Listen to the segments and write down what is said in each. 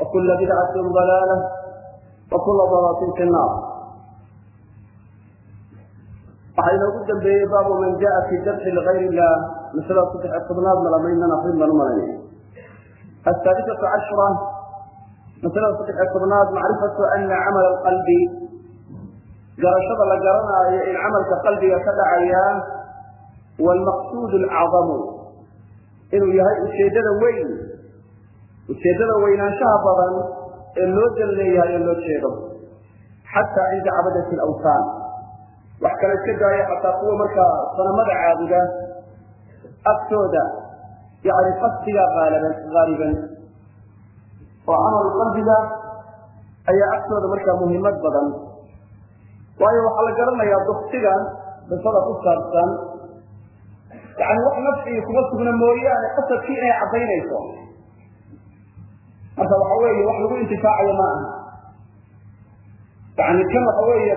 وكل بدعة ضلالة وكل ضلالة في النار waxaa inoogu dambeeyey baabu man jaa fi dabxi ligayr illah masalada saddex iyo tobnaad malamaynana akrin baan u malaynaya asaadisatu cashra masalada saddex iyo tobnaad macrifatu ana camala alqalbi garashada la garanaayo in camalka qalbiga ka dhacaya waalmaqsuud alacdamu inuu yahay ujeeddada weyn ujeeddada weynaanshaha badan ee loo dal leeyahay ee loo jeedo xataa cinda cabadati alawsaan wax kale iska daaya xataa kuwa markaa sanamada caabuda agtooda yani qasdiga aaliban haaliban oo camal qalbiga ayaa agtooda markaa muhiimad badan. Waayo waxaa la garanayaa duktiga qisada ku saabsan yani wax nafcigi kuma sugna mooyaane qasadkii inay caddaynayso marka waxa weeye wax lagu intifaacayo ma aha. Yani kan waxa weeye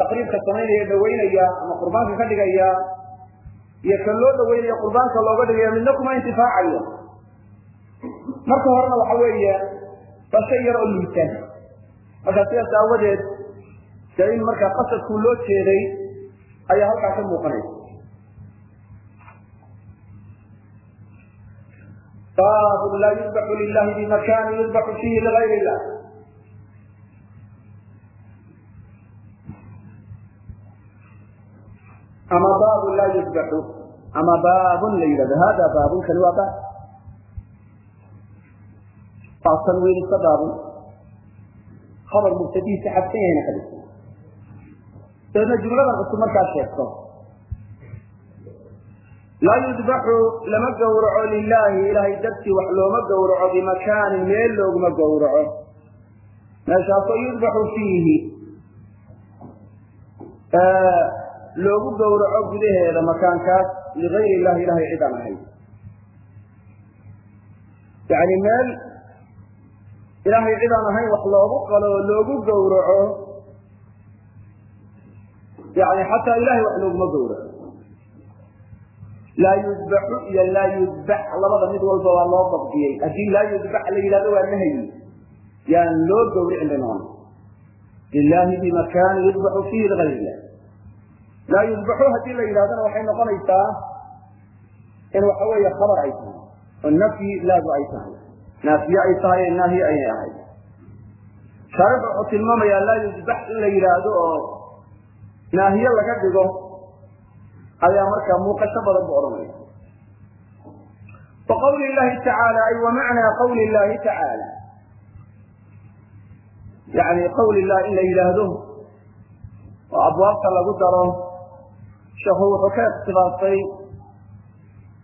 taqriibka samaynaya dhaweynaya ama qurbaanka ka dhigaya iyo kan loo dhaweynaya qurbaanka looga dhigaya midna kuma intifaacayo. Marka horena waxa weeye waa shay yar oo liitan marka sidaas aawadeed dee in markaa qasadkuu loo jeeday ayaa halkaa ka muuqanaysa baab laa yudbaxu lilahi bimakani yudbaxu fihi ligayr illah ama baabun laa yudbaxu ama baabun la yidhahdo hada baabun kani waa baab waa tanwiin iska baabun khabar mubtadihiisa xadsan yahayna ka dhigta dabeedna jumladan cusub markaa sheegto laa yudbaxu lama gowraco lilahi ilahay dartii wax looma gowraco bimakaanin meel looguma gowraco meeshaasoo yudbaxu fiihi loogu gowraco gudaheeda makaankaas ligayr illahi ilahay cid aan ahayn yani meel ilahay cid aan ahayn wax loogu qalo oo loogu gowraco yani xataa ilahay wax looguma gowraco laa yudbaxu iyo laa yudbax labada mid walba waa loo dabdiyey haddii laa yudbax la yidhahdo waa nahyi yaan loo gowricin bay noqon lilahi bimakani yudbaxu fihi ligayr laa yudbaxu haddii la yidhahdana waxay noqonaysaa in waxa weeye khabar ay tahay oo nafyi laadu ay tahay naafiye ay tahay ee naahiye aynay ahayd shaarix wuxuu tilmaamayaa laa yudbax in la yidhaahdo oo naahiye laga dhigo ayaa markaa muuqasho badan bu odhanaya wa qawli llahi tacaala ay wa macnaa qawli llahi tacaala yani qawli lah in la yidhaahdo oo abwaabta lagu daro sheekhu wuxuu ka ikhtibaasay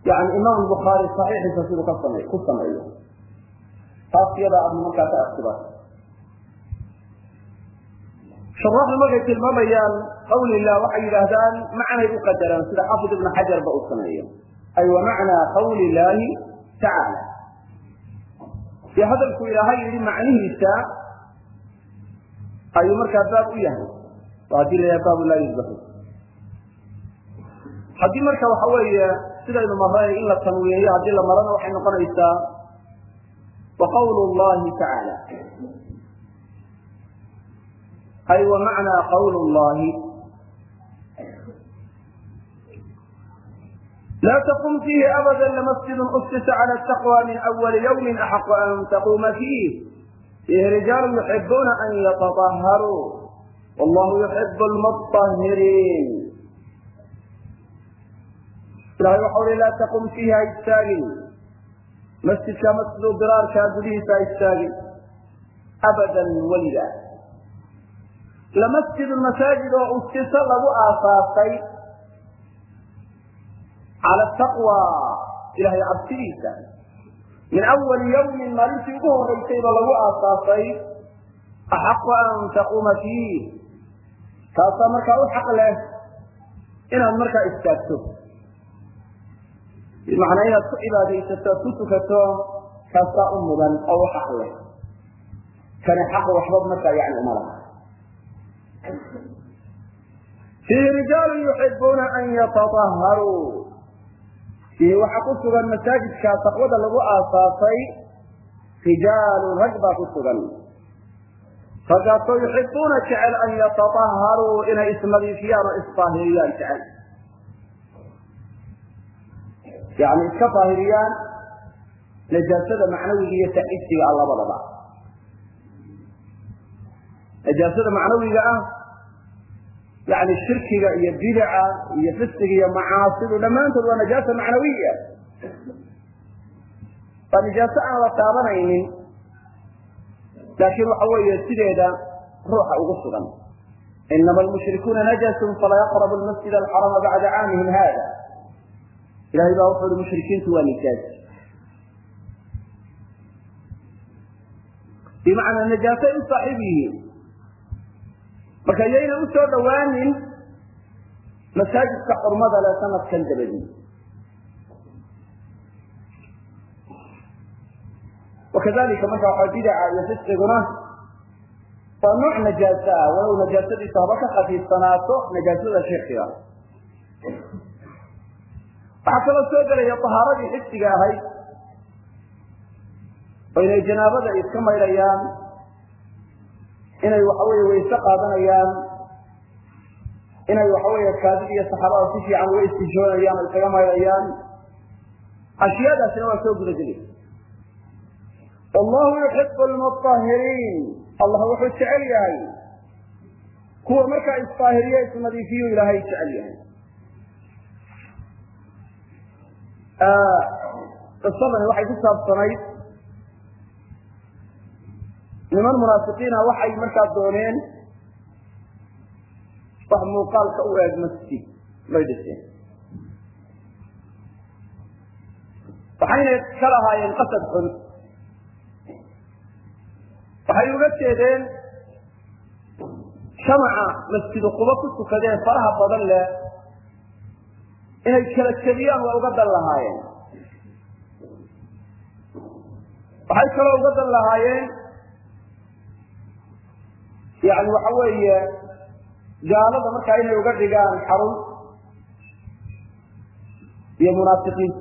yani imaam bukhaari saxiixiisa siduu ka samey ku sameeyo. Taas iyada aadna markaa ka ikhtibaasay shuraaxdu markay tilmaamayaan qawlilah waxay yidhaahdaan macnay u qadaraan sida xaafid ibn xajar ba uu sameeyo ay wa macnaa qawli illaahi tacaala si hadalku ilaahay yidhi macnihiisa ayuu markaa baab u yahay oo haddii la baabu laa yudbaxu haddii marka waxa weeye sidaynu maray in la tanwiiniyo haddii la marana waxay noqonaysaa wa qawlu llahi tacaala ay wa macnaa qawlu llahi laa taqum fiihi abada lamasjidun usisa cala taqwa min awali ywmi axaqu an taquuma fiih fiihi rijaalu yuxibuuna an yataطaharuu wallahu yuxibu lmuطahiriin ilahay waxa ui laa taqum fiihi ha istaagin masjidka masjidu diraarkaa gudihiisa ha istaagin abadan weliga lamasjidu masaajid oo usiso lagu aasaasay cala taqwa ilahay cabsidiisa. Min awali yawmin maalintii ugu horaysayba lagu aasaasay axaqu an taquuma fiih. Taasaa markaa u xaq leh inaad markaa istaagto. Bimacnaa inaad ku cibaadaysato ad ku tukato kaasaa u mudan oo u xaq leh. Kani xaq waxba markaa yani uma fiihi rijaalu yuxibuuna an yatadaharuu fiihi waxaa ku sugan masaajidkaa taqwada lagu aasaasay rijaalu rag baa ku sugan. Raggaasoo yuxibuuna jecel an yatadaharuu inay isnadiifiyaan oo isdaahiriyaan jecel. Yani iska daahiriyaan najaasada macnawiga iyo taxisiga ah labadaba. Najaasada macnawiga ah yani shirkiga iyo bidaca iyo fisiga iyo macaasidu dhammaantood waa najaasa macnawiya. Waa najaaso aan la taabanaynin laakiin waxa weeye sideeda ruuxa ugu sugan. Inama almushrikuuna najasun falaa yaqrabu lmasjid alxarama bacda caamihim hada ilahay baa wuxu uhi mushrikiintu waa nijaas bimacnaa najaasay u saaxiib yihiin marka yayna u soo dhowaanin masaajidka xurmada le sanadkan dabadii wakadalika marka waxa bidaca iyo fisqiguna waa nooc najaasa ah walow najaasadiisa haba ka khafiifsanaato najaasada shirkiga waxaa kaloo soo gelaya tahaaradii xisiga ahayd oo inay janaabada iska maydhayaan inay waxaweye wayse qaadanayaan inay waxaweye kaadid iyo saxaabada si fiican uga istijoonayaan oo isaga maydhayaan ashyaadaasina waa soo gudageli. Allahu yuxibu lmuahiriin allah wuxuu jecel yahay. Kuwa markaa isdaahiriye isnadiifiyu ilaahay jecel yahay. Qisadani waxay ku saabsanayd niman munaafiqiina waxay markaa dooneen wax muuqaalka u eeg masjid bay dhiseen waxayna ka lahaayeen qasad xun. waxay uga jeedeen shamaca masjidu qubo ku tukadeen faraha badan leh inay kala jebiyaan waa uga dan lahaayeen. waxay kaloo uga dan lahaayeen yani waxa weeye gaalada markaa inay uga dhigaan xarun iyo munaafiqiin.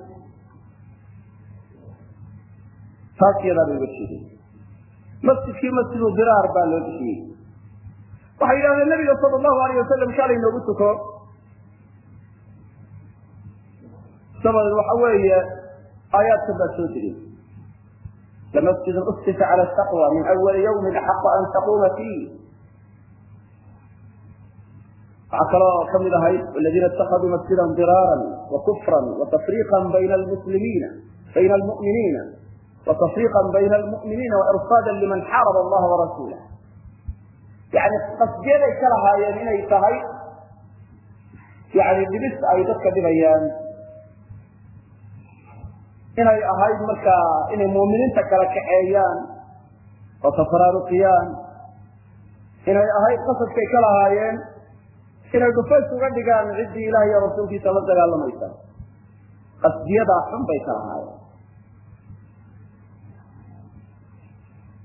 Taas yadaa bay uga jeedeen. Masjidkii masjidu diraar baa loo bixiyey. Waxay yidhahdeen nabiga sala allahu alayh wasalam shalay noogu tuko. Sabadeed waxa weeye aayaadkan baa soo degay lamasjidun ustifa cala taqwa min awali yawmin axaqa an taquuma fiih waxaa kaloo ka mid ahayd aladiina itakaduu masjidan diraaran wakufran watafriiqan bayna almuslimiina bayna almu'miniina watafriiqa bayna almu'miniina wairsaada liman xaaraba allaha warasuulah yani qasdiyaday ka lahaayeen inay tahay yani dhibis ay dadka dhibayaan. Inay ahayd markaa inay muuminiinta kala kaxeeyaan oo tafaraaruqiyaan. Inay ahayd qasadkay ka lahaayeen inay dhufays uga dhigaan ciddii ilaah iyo rasuulkiisa la dagaalamaysa qasdiyadaa xun bay ka lahaayeen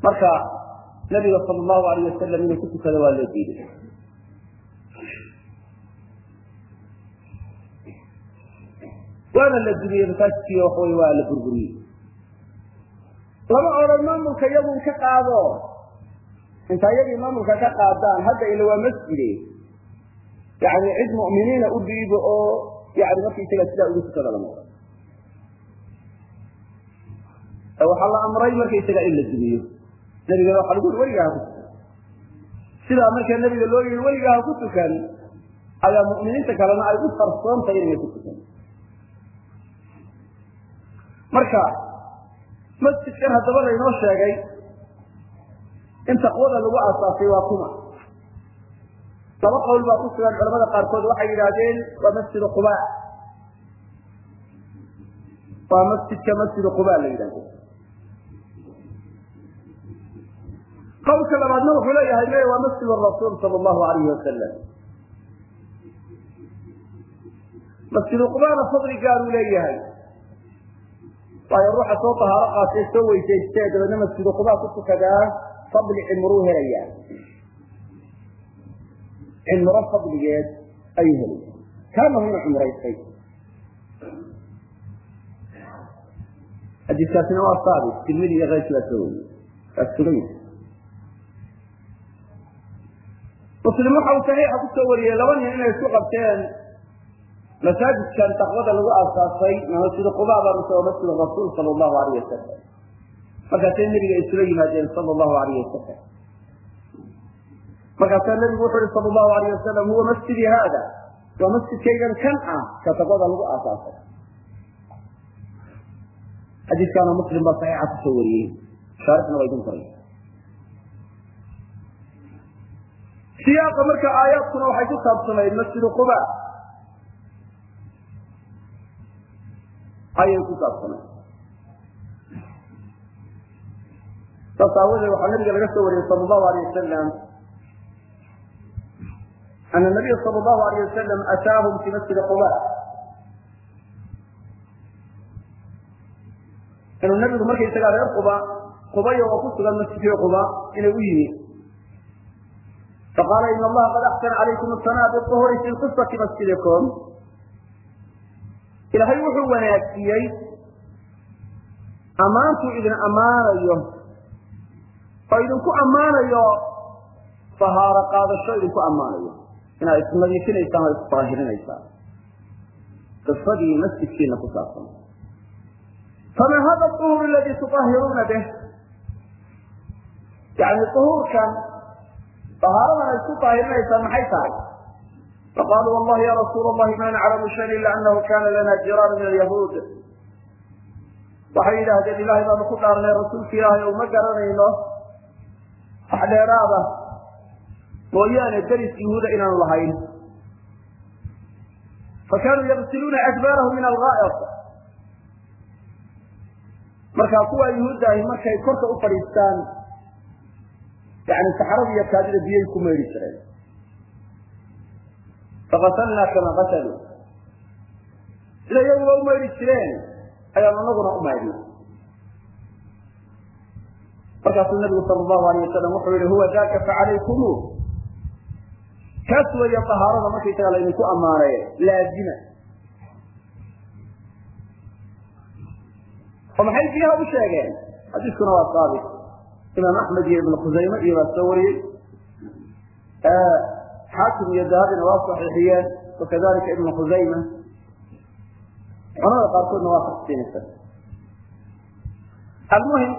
marka nabiga sal allahu alayh wasalam inuu ku tukado waa loo diiday waana la dumiyey masaajidkiiyo waxawey waa la burburiyey lama odhan maamulka iyagun ka qaado inta iyagii maamulka ka qaadaan hadda ila waa masjide yani cid mu'miniina u dhiibo oo yani markaisaga sidaa ugu tukada lama odhan waxaa la amray markaisaga in la dumiyo. Nabigana waxa lagu yii weligaa ha ku tukan. Sidaa markaa nabiga loo yihi weligaa ha ku tukan ayaa mu'miniinta kalena ay u qarsoontahay inay ku tukan. Marka masjidkan haddaba laynoo sheegay in taqwada lagu aasaasay waa kuma laba qowl baa ku sugan culamada qaarkood waxay yidhaahdeen waa masjid quba. Waa masjidka masjid quba la yidhahdo. Qawlka labaadna wuxuu leeyahay me waa masjid rasuul sal llahu alayh wasalam masjid qubana fadli gaaruu leeyahay. Waayo ruuxa soo tahaaro qaatee soo weysaystee dabeedna masjid quba ku tukadaa fadli cimruu helayaa cimro fadligeed ayuu helaya kaanahu inu cumraystay. Xadiiskaasina waa saabit. Tirmidi iyo keyrkii baa soo wariyey. Waa sugan yahay. Muslim waxa uu saxiixa ku soo wariyey laba nin inay isku qabteen masaajidkan taqwada lagu aasaasay ma masjidu quba baa mise waa masjid rasuul sala allahu alayh wasalam markaasay nabiga isula yimaadeen sala allahu alayh wasalam markaasaa nabigu wuxu uhi sala allahu alayh wasalam huwa masjidi haada. Waa masjidkaygan kan ah ka taqwada lagu aasaasay. Xadiiskaana muslim baa saxiixa ku soo wariyey. Shaarixna waa idin koray. Siyaaqa marka aayaadkuna waxay ku saabsanayd masjidu quba. Ayay ku saabsanayd saas aawadeed waxaa nabiga laga soo wariyey sala allahu alayh wasalam ana nabiya sala allahu alayh wasalam ataahum fi masjidi quba inuu nabigu markaysagaa reer quba qubaya oo ku sugan masjidkii quba inay u yimi faqaala in allaha qad axsana calaykum asanaa biuhuri fi qisati masjidikum ilaahay wuxuu wanaajiyey ammaantuu idin ammaanayo oo idinku ammaanayo fahaaro qaadasho idinku ammaanayo inaad isnadiifinaysaan oo isdaahirinaysaan qisadii masjidkiina ku saabsan. Fama hada uhur aladii tuahiruuna bih? Yani uhuurkan ahaaradan ay isku daahirinaysaan maxay tahay? Faqaaluu wallahi ya rasuul allahi ma naclamu shayan ila anahu kana lana jiraan min alyahuud. Waxay yidhaahdeen ilahay baanu ku dhaarnay rasuulka ilaahay o ma garanayno. Wax dheeraada mooyaane deris yahuuda inaanu lahayn. Fakanuu yagsiluuna adbaarahu min algaa'ir markaa kuwaa yahuuddaahi markay korka u fadhiistaan yani saxarada iyo kaadida biyay ku meydhi jireen. Fakasalnaa kama kasaluu sida iyaguba u maydhi jireen ayaan anaguna u maydhnay markaasuu nabigu sal allahu alayh wasalam wuxuu yihi huwa daka facalaykumu kaas weeye tahaarada markaysaga laydinku ammaanay laazima. Oo maxay biyaha u sheegeen? Xadiiskuna waa saabit. Imaam axmed iyo ibn khusayme iyo baa soo wariyey. Xaakim iyo dahabina waa saxiixiyeen wakadalika ibn khusayma culamada qaarkoodna waa taxsiinaysa almuhim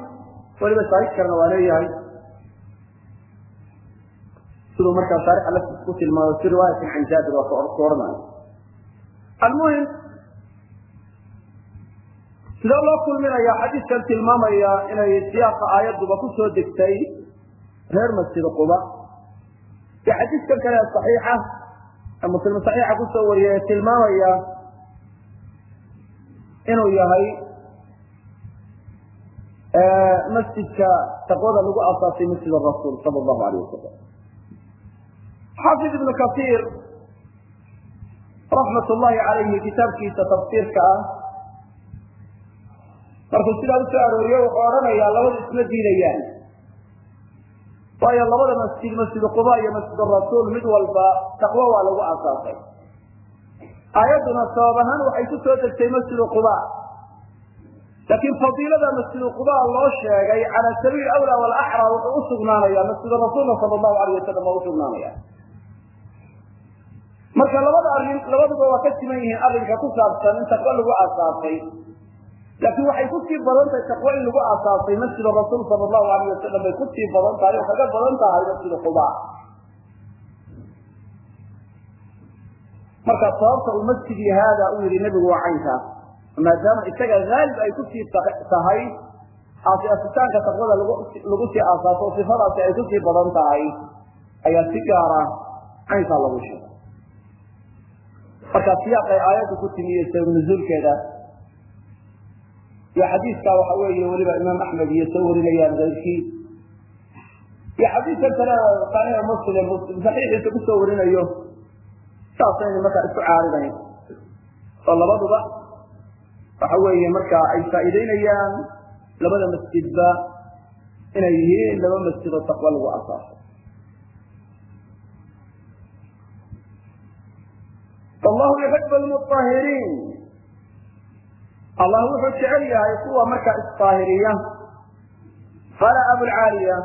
weliba shaahid kalena waa leeyahay siduu markaa shaarixa laftiis ku tilmaamo fi riwaayatin can jaabir waa ku odhanayo almuhim sidee loo kulminaya xadiiskan tilmaamaya inay siyaaqa aayadduba ku soo degtay reer masjid quba. Iyo xadiiskan kale saxiixa muslim saxiixa ku soo wariyay ee tilmaamaya inuu yahay masjidka taqwada lagu asaasay masjid rasuul sal allahu alayh wasalam xaafid ibnu kasiir raxmat ullahi calayhi kitaabkiisa tafsiirka ah markuu sidaa u soo arooriye wuxuu odhanayaa labada isma diidayaan. Waayo labada masjid masjid quba iyo masjid rasuul mid walba taqwo waa lagu asaasay aayadduna sabab ahaan waxay ku soo degtay masjidu quba. Laakiin fadiilada masjidu quba loo sheegay cala sabiil awla walaxra wuxuu u sugnaanaya masjid rasuulna sala allahu alayh wasalam waa usugnaanaya marka labada arrin labaduba waa ka siman yihiin arrinka ku saabsan in taqwo lagu asaasay laakiin waxay ku sii badan tahay taqwo in lagu asaasay masjid rasuul sala allahu alayh wasalam bay ku sii badan tahay oo kaga badan tahay masjid quba. Marka sababta uu masjidi haada u yihi nebigu waa caynkaas maadaama isaga haalib ay ku sii tahay aasitaanka taqwada lagu sii aasaaso sifadaasi ay ku sii badan tahay ayaa si gaara caynkaa lagu sheegay marka siyaaqay aayaddu ku timi iyo sabab nuzuulkeeda iyo xadiiskaa waxa weeye weliba imaam axmed iyo soo warinayaan keyrkii iyo xadiidkan kale saxiix muslim saxiixiisa ku soo warinayo saasayna markaa isku caaridayn oo labaduba waxa weeye markaa ay faa'iideynayaan labada masjidba inay yihiin laba masjid oo taqwa lagu asaasay wallahu yuxibu lmuahiriin allah wuxuu jecel yahay kuwa markaa isdaahiriya qala abulcaaliya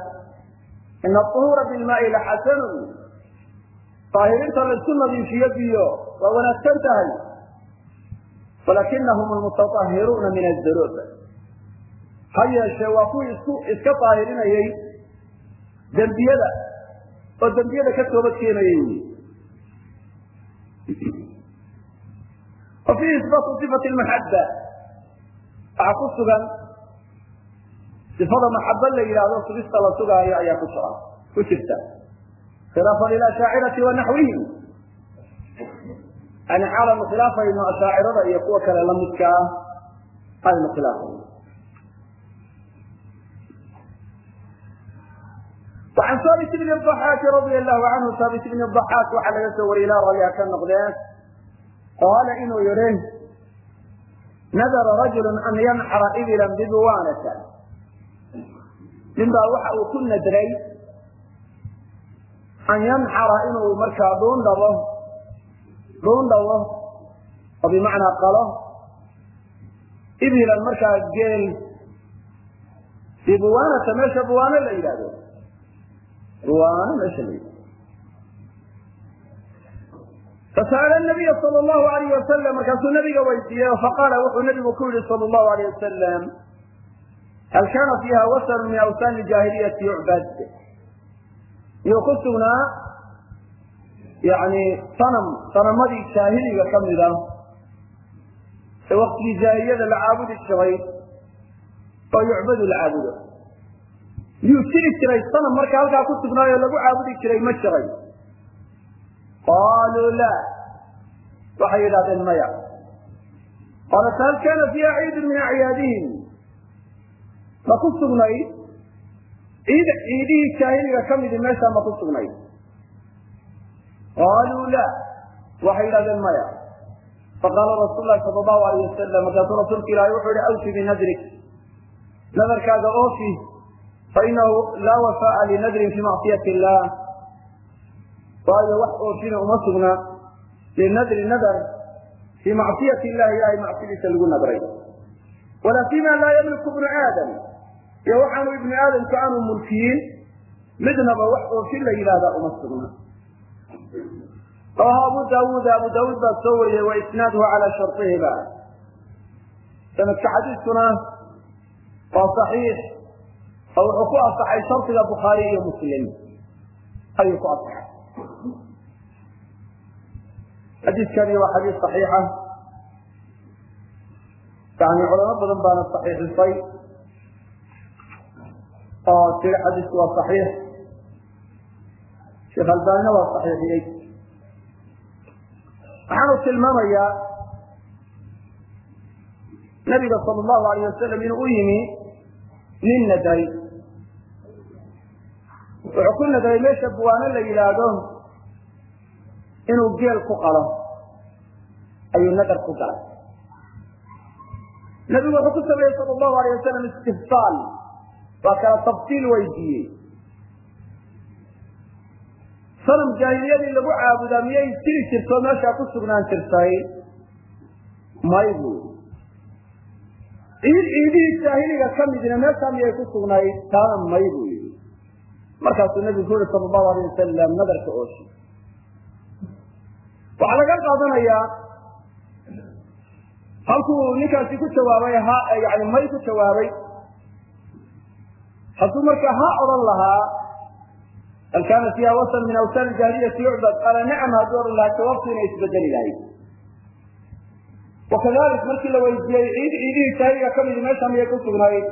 ina ahuura bilmaai laxasanun daahirinta la isku nadiifiyo biyo waa wanaagsan tahay walakinahum almutaahiruuna min adunuub ha yeeshee waa kuwii isku iska daahirinayay dembiyada oo dembiyada ka toobad keenayay wa fiihi isbaatu sifati lmaxaba waxaa ku sugan sifada maxaba la yidhaahdo sugista la sugaayo ayaa ku jira ku jirta khilaafan lilashaacirati wa naxwihim yani xaalanu khilaafayno ashaacirada iyo kuwa kale lamidka ah aynu khilaafayno وعن ثابت بن الضحاك رضي الله عنه ثابت بن الضحاك waxaa laga soo wariyay ilaa ralyaa ka noqdeen qaala inuu yihi nadara rajul an yanxara ibila bibuwanata nin baa waxa uu ku nadray an yanxara inuu markaa dhuundhabo dhuundhabo oo bimacnaa qalo ibilan markaa geel bibuwanata meesha buwaano la yidhahdo buwaano meesha la yidhahdo fasa'ala nabiya sala allahu alayh wasalam markaasuu nabiga weydiiyey faqaala wuxuu nabigu ku yihi sala allahu alayh wasalam hal kaana fiiha wasan min awsaan jaahiliyati yucbad iyuu ku sugnaa yani sanam sanamadii jaahiliga ka mida ee waktigii jaahiliyada la caabudi jiray oo yucbadu la caabudo miyuu jiri jiray sanam marka halkaa ku sugnaayo lagu caabudi jiray ma jiray qaluu la waxay yidhahdeen maya qaala fahal kaana fiiha ciidun min acyaadihim ma ku sugnayd ciid ciidihii jaahiliga ka midi meeshaa ma ku sugnayd qaaluu la waxay yidhahdeen maya faqaala rasuul lahi sala allahu alayh wasalam markaasuu rasuulka ilaahay wuxuu yihi awfi binadrik nadarkaaga oofi fainahu laa wafaaa linadrin fi macsiyati illah waayo wax oofina uma sugna. Linadri nadar. Fii macsiyati illahi ilahay macsiyadiisa lagu nadray. Walaa fima laa yamliku bnu aadam. Iyo waxaanu ibnu aadamku aanu mulkiyin midnaba wax oofin la yidhahdaa uma sugna. Rawaha abu daawuud abu daawuud baa soo wariyey wa isnaaduhu calaa sharطihiba sanadka xadiiskuna waa صaxiix oo wuxuu ku asaxay shardiga bukhaari iyo muslim. Ayuu ku asaxay xadiidkani waa xadiis saxiixa ah. yani culamo badan baana saxiixisay oo tiri xadiisku waa saxiix. Sheekh albaanina waa saxiixiyey. Waxaanu tilmaamayaa nabiga sala allahu alayh wasalam inuu u yimi nin nadaray wuxuu ku nadaray meesha buwaano la yidhaahdo inuu geel ku qalo ayuu nadar ku galay. Nabigu wuxuu ku sameeyey sal allahu alayh wasalam istifsaal. Waa kala tafsiil weydiiyey. Sanam jaahiliyadii lagu caabudaa miyay jiri jirto meeshaa ku sugnaan jirtay? May buu ciid ciidihii jaahiliga ka midna meeshaa miyay ku sugnayd? Taana may buu yidhi. Markaasuu nabigu ku yuri sala allahu alayh wasalam nadarka ooshi waxaa laga qaadanayaa halkuu ninkaasi ku jawaabay ha yani may ku jawaabay. Hadduu markaa ha odhan lahaa hal kaana fiiha wasan min awsaan jaahiliyati yucbad qaala nacam hadduu odhan lahaa jawaabtu inay isbedeli lahayd. Wakadalik markii la weydiiyey ciid ciidihii jaahiliga ka midi meesha miyay ku sugnayd.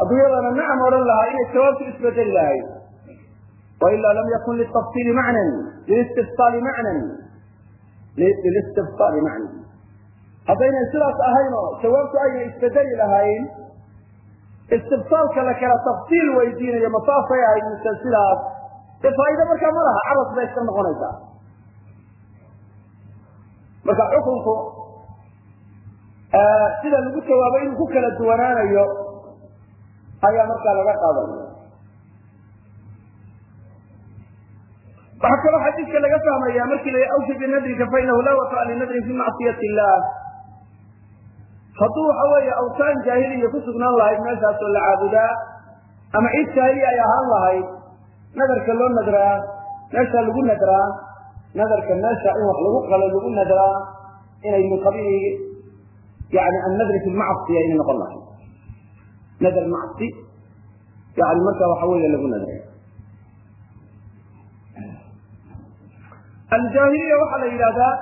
Hadduu yadana nacam odhan lahaa inay jawaabtu isbedeli lahayd. Wailaa lam yakun litafsiili macnan lilistifsaali macnan lilistifsaali macnan haddaynay sidaas ahayn oo jawaabtu ayna isbedeli lahayn istibsaalka la kala tafsiil weydiinayo ma saasay ahayd mise sidaas dee faa'ido markaa ma laha cabas bay iska noqonaysaa marka xukunku sida lagu jawaabay inuu ku kala duwanaanayo ayaa markaa laga qaadanaya waxaa kaloo xadiidka laga fahmaya markii la awfi binadrika fainahu laa wafa'a linadrin fi macsiyati illah. Hadduu waxa weeye awtaan jaahiliya ku sugnaan lahayd meeshaasoo la caabudaa ama ciid jaahiliya ay ahaan lahayd nadarka loo nadraa meesha lagu nadraa nadarka meesha in wax lagu qalo lagu nadraa inay min yani annadri fi lmacsiya inay noqon lahayd. Nadar macsi yani marka waxa weeye lagu nadray aljaahiliya waxaa la yidhahdaa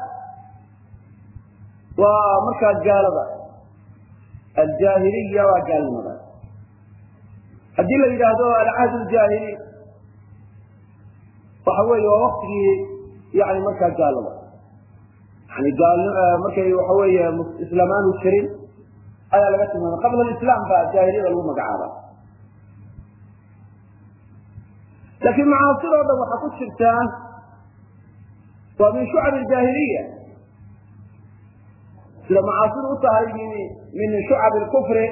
waa markaa gaalada. Aljaahiliya waa gaalnimada. Haddii la yidhaahdo alcahd ljaahili waxa weeye waa waktigii yani markaa gaalada. Yani gaal markay waxa weeye islaam aanu jirin ayaa laga tilmaamay. Qabla islam baa jaahiliyada lagu magacaaba. Laakiin macaasidoo dhan waxaa ku jirtaa waa min shucab jaahiliya sida macaasidu u tahay min shucab kufri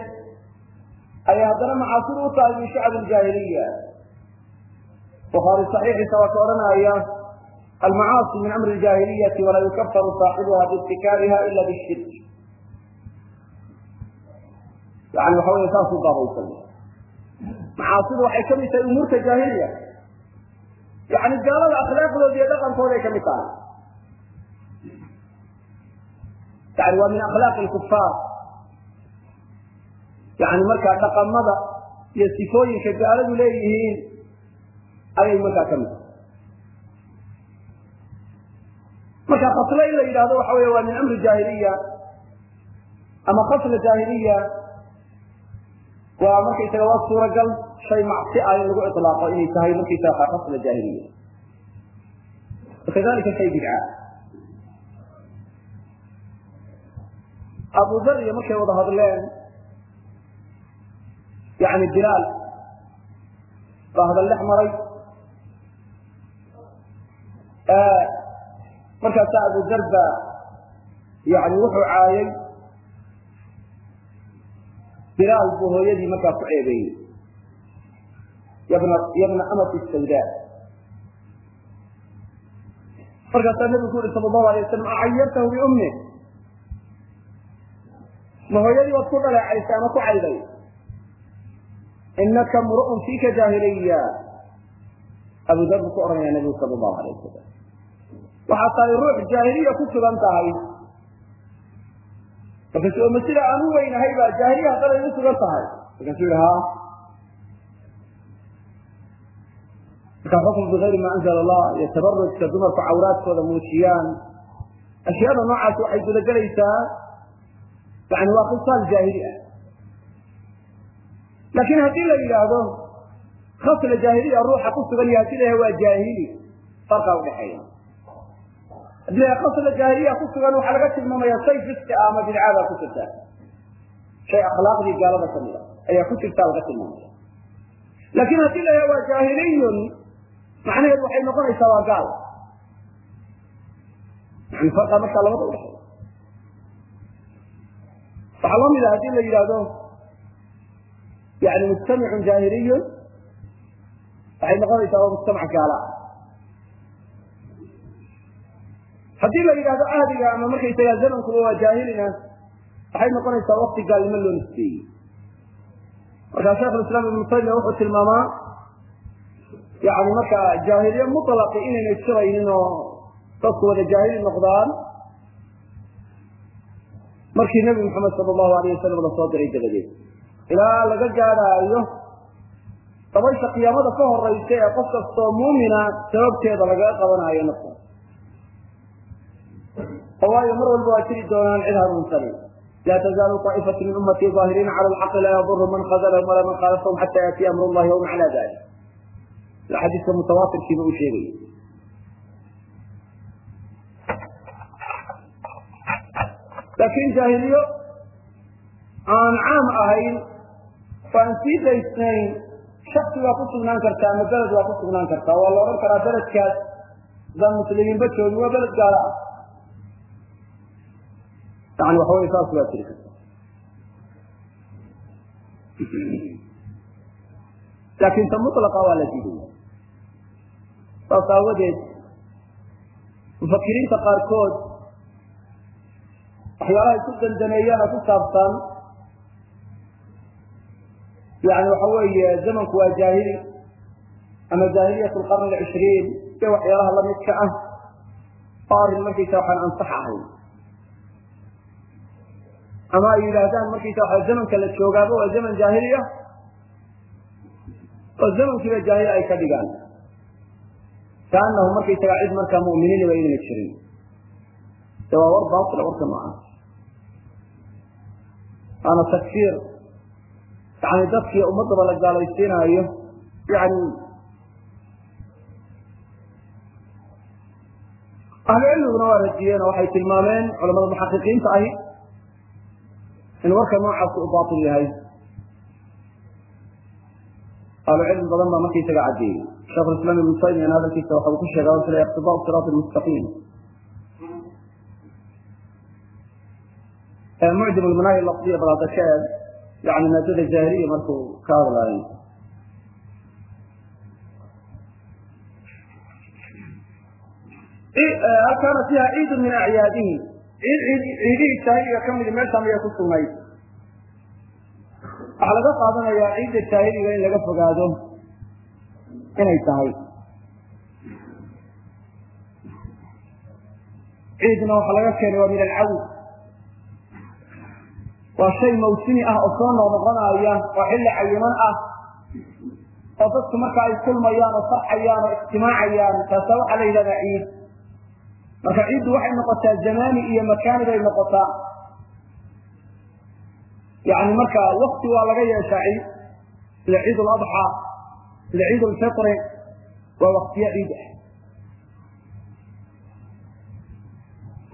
ayay haddana macaasidu u tahay min shucab jaahiliya bukhaari صaxiixiisa waa ka odhanaya almacaasi min amri اjaahiliyati walaa yukafaru saaxibuha biirtikaabiha ila bishirk. Yani waxa wey saasuu baabaysan macaasidu waxay ka mid tahay umuurta jaahiliya yani gaalada akhlaaqdooda iyo dhaqankooda ay ka mid tahay yani waa min akhlaaqi lkufaar yani markaa dhaqamada iyo sifooyinka gaaladu leeyihiin ayay markaa ka mid marka khaslo in la yidhahdo waxa wey waa min amri jaahiliya ama khasla jaahiliya waa markaysaga waa suuragal shay macsi ah in lagu ilaaqo inay tahay markaysaga khasla jaahiliya wakadalika shay bidca abu dar iyo markay wada hadleen yani bilaal baa hadal dhex maray. Markaasaa abu dar ba yani wuxuu caayay. Bilaal buu hooyadii markaa ku ceebeeyey yabna amati sawda markaasaa nebigu ku yuri sala allahu alay wasalam acayartahu biummi ma hooyadii waad ku dhaleecaysay ama ku cayday. Inaka mru'un fiika jaahiliya abu dar buu ku odhanaya nebigu sala allahu alay wasalam waxaa tahay ruux jaahiliya ku sugan tahay. Markaasu oma sida aan u weynahay baa jaahiliya haddana igu sugan tahay. Markaasuu yihi ha. Markaa xukm bigayri ma anzala allah iyo tabarujka dumarku cawraadkooda muujiyaan. Ashyaada noocaas waxay gudagelaysaa yani waa khisaal jaahili ah. Laakiin haddii la yidhaahdo khasla jaahiliya ruuxa ku sugan yahay sida waa jaahili farqa udhexeeya haddii la khasla jaahiliya ku sugan waxaa laga tilmaamaya shay fiski ah ama bidcaada ku jirta. Shay akhlaaqdii gaalada ka mid a ayaa ku jirta laga tilmaamaya. Laakiin haddii la yaha waa jaahiliyun macnaheedu waxay noqonaysaa waa gaal. Yani farqa markaa labada udhexeeya waxaa loo mida haddii la yidhaahdo yani mujtamicun jaahiliyun waxay noqonaysaa waa mujtamac gaala. Haddii la yidhahdo ahdiga ama markaysaga zamankuba waa jaahilina waxay noqonaysaa wakti gaalnimo loo nisbeeyey. Markaa sheekh islaam ibnu taymiya wuxuu tilmaamaa yani marka jaahiliye mutlaqi inayna jiraynin oo dadku wada jaahili noqdaan markii nebi moxamed sala allahu alayh wasalam la soo diray dabadeed ilaa laga gaadhaayo dabaysha qiyaamada ka horeysa ee qof kastoo muumina sababteeda lagaga qabanaayo nafta. Oo waayo mar walba waa jiri doonaan cid hanuunsanin laa tazaalu طaa'ifatu min ummatii ظaahiriina cala alxaqi laa yaduru man khadlahum walaa man khaalafahum xata yaatiya amr llahi wahum cala dalik xadiiska mutawaatirkiiba uu sheegay laakiin jaahiliyo aan caam ahayn oo aan sii daysnayn shaksi waa ku sugnaan kartaa ama beled waa ku sugnaan kartaa. Waa la odhan karaa beledkaas hadaan muslimiinba joogin waa beled gaala ah. Yani waxa wey saas waa jiri karta laakin ta mulaqa waa la diidaya saas aawadeed mufakiriinta qaarkood waxyaalahay ku dandaneeyaana ku saabsan yani waxa weeye zamanku waa jaahili ama jaahiliyat lqarni alcishriin iyo waxyaalaha lamidka ah oo arrin markaysa waxaan ansax ahayn. Ama ay yidhaahdaan markaysa waxa zamanka la joogaaba waa zaman jaahiliya oo zamankiiba jaahil ay ka dhigaan. Kaanahu markaysaga cid markaa mu'miniin ba idina jirin. De waa war baatila warka noocaas waana takfiir yani dadkii ummadaba la gaalaysiinaayo yani ahlucilmiguna waa radiyeen oo waxay tilmaameen culamada muxaqiqiinta ahi in warka noocaasi u baatil yahay. Ahlucilmi badan baa markaysaga caddeeyey sheekh islam ibnu taymiyana hadalkiisa waxa uu ku sheega sila iqtidaa siraat lmustaqiim mucjam lmanaahi lafdiya balaadasheed yani maadada jaahiliya markuu ka hadlaayo. Hal kaana ciidu min acyaadihi ciid ciidihii jaahiliga kamidi meeshaan ayay ku sugnayd waxaa laga qaadanayaa ciidda jaahiliga in laga fogaado inay tahay. Ciidna waxaa laga keenay waa min alcawd waa shay mawsimi ah oo soo noqnoqonaya oo xilli cayiman ah. Oo dadku marka ay kulmayaan oo farxayaan oo ijtimaacayaan taasa waxaa la yidhahdaa ciid. Marka ciiddu waxay noqotaa zamani iyo makaani bay noqotaa. Yani marka wakti waa laga yeeshaa ciid. Sida ciid ladxaa sida ciid lfitri waa waktiyo ciid ah.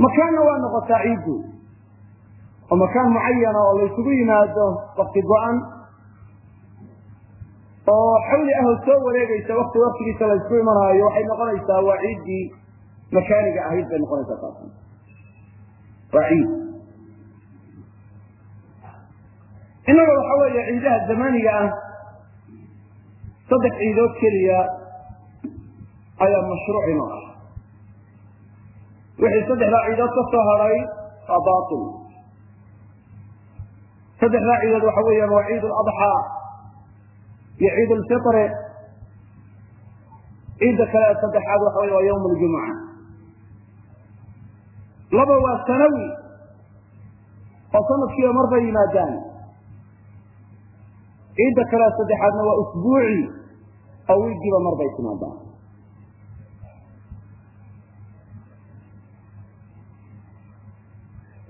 Makaanna waa noqotaa ciiddu oo makaan mucayana oo laysugu yimaado wakti go-an oo xawli ah oo soo wareegaysa wakti waktigiisa laysku imanaayo waxay noqonaysaa waa ciiddii makaaniga ahayd bay noqonaysaa taas waa ciid innaga waxa weeye ciidaha zamaniga ah saddex ciidood keliya ayaa mashruuc inoo ah. Wixii saddexdaa ciidood ka soo haray waa bail saddexdaa ciidood waxa weeyaan waa ciid ladxaa iyo ciid lfitri ciidda kale saddexaad waxa wey waa ywm ljumuca laba waa sanawi oo sanadkiiba mar bay yimaadaan. Ciidda kale saddexaadna waa usbuuci oo wiigiiba mar bay timaadaan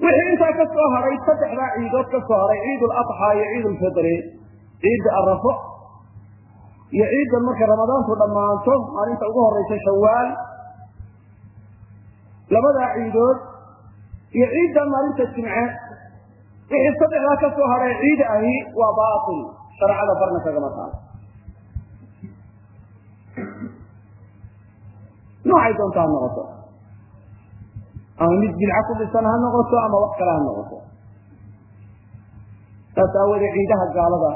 wixii intaa ka soo haray saddexdaa ciidood ka soo haray ciid ladxaa iyo ciid lfitri ciidda arafo iyo ciidda marka ramadaantu dhammaanto maalinta ugu horeysa shawaal labadaa ciidood iyo ciidda maalinta jimce wixii saddexdaa ka soo haray ciid ahi waa baatil shareecada barna kagama taalo noocay doonta ha noqoto ama mid bidca ku dhisan ha noqoto ama wax kale ha noqoto. Saas aawoodee ciidaha gaalada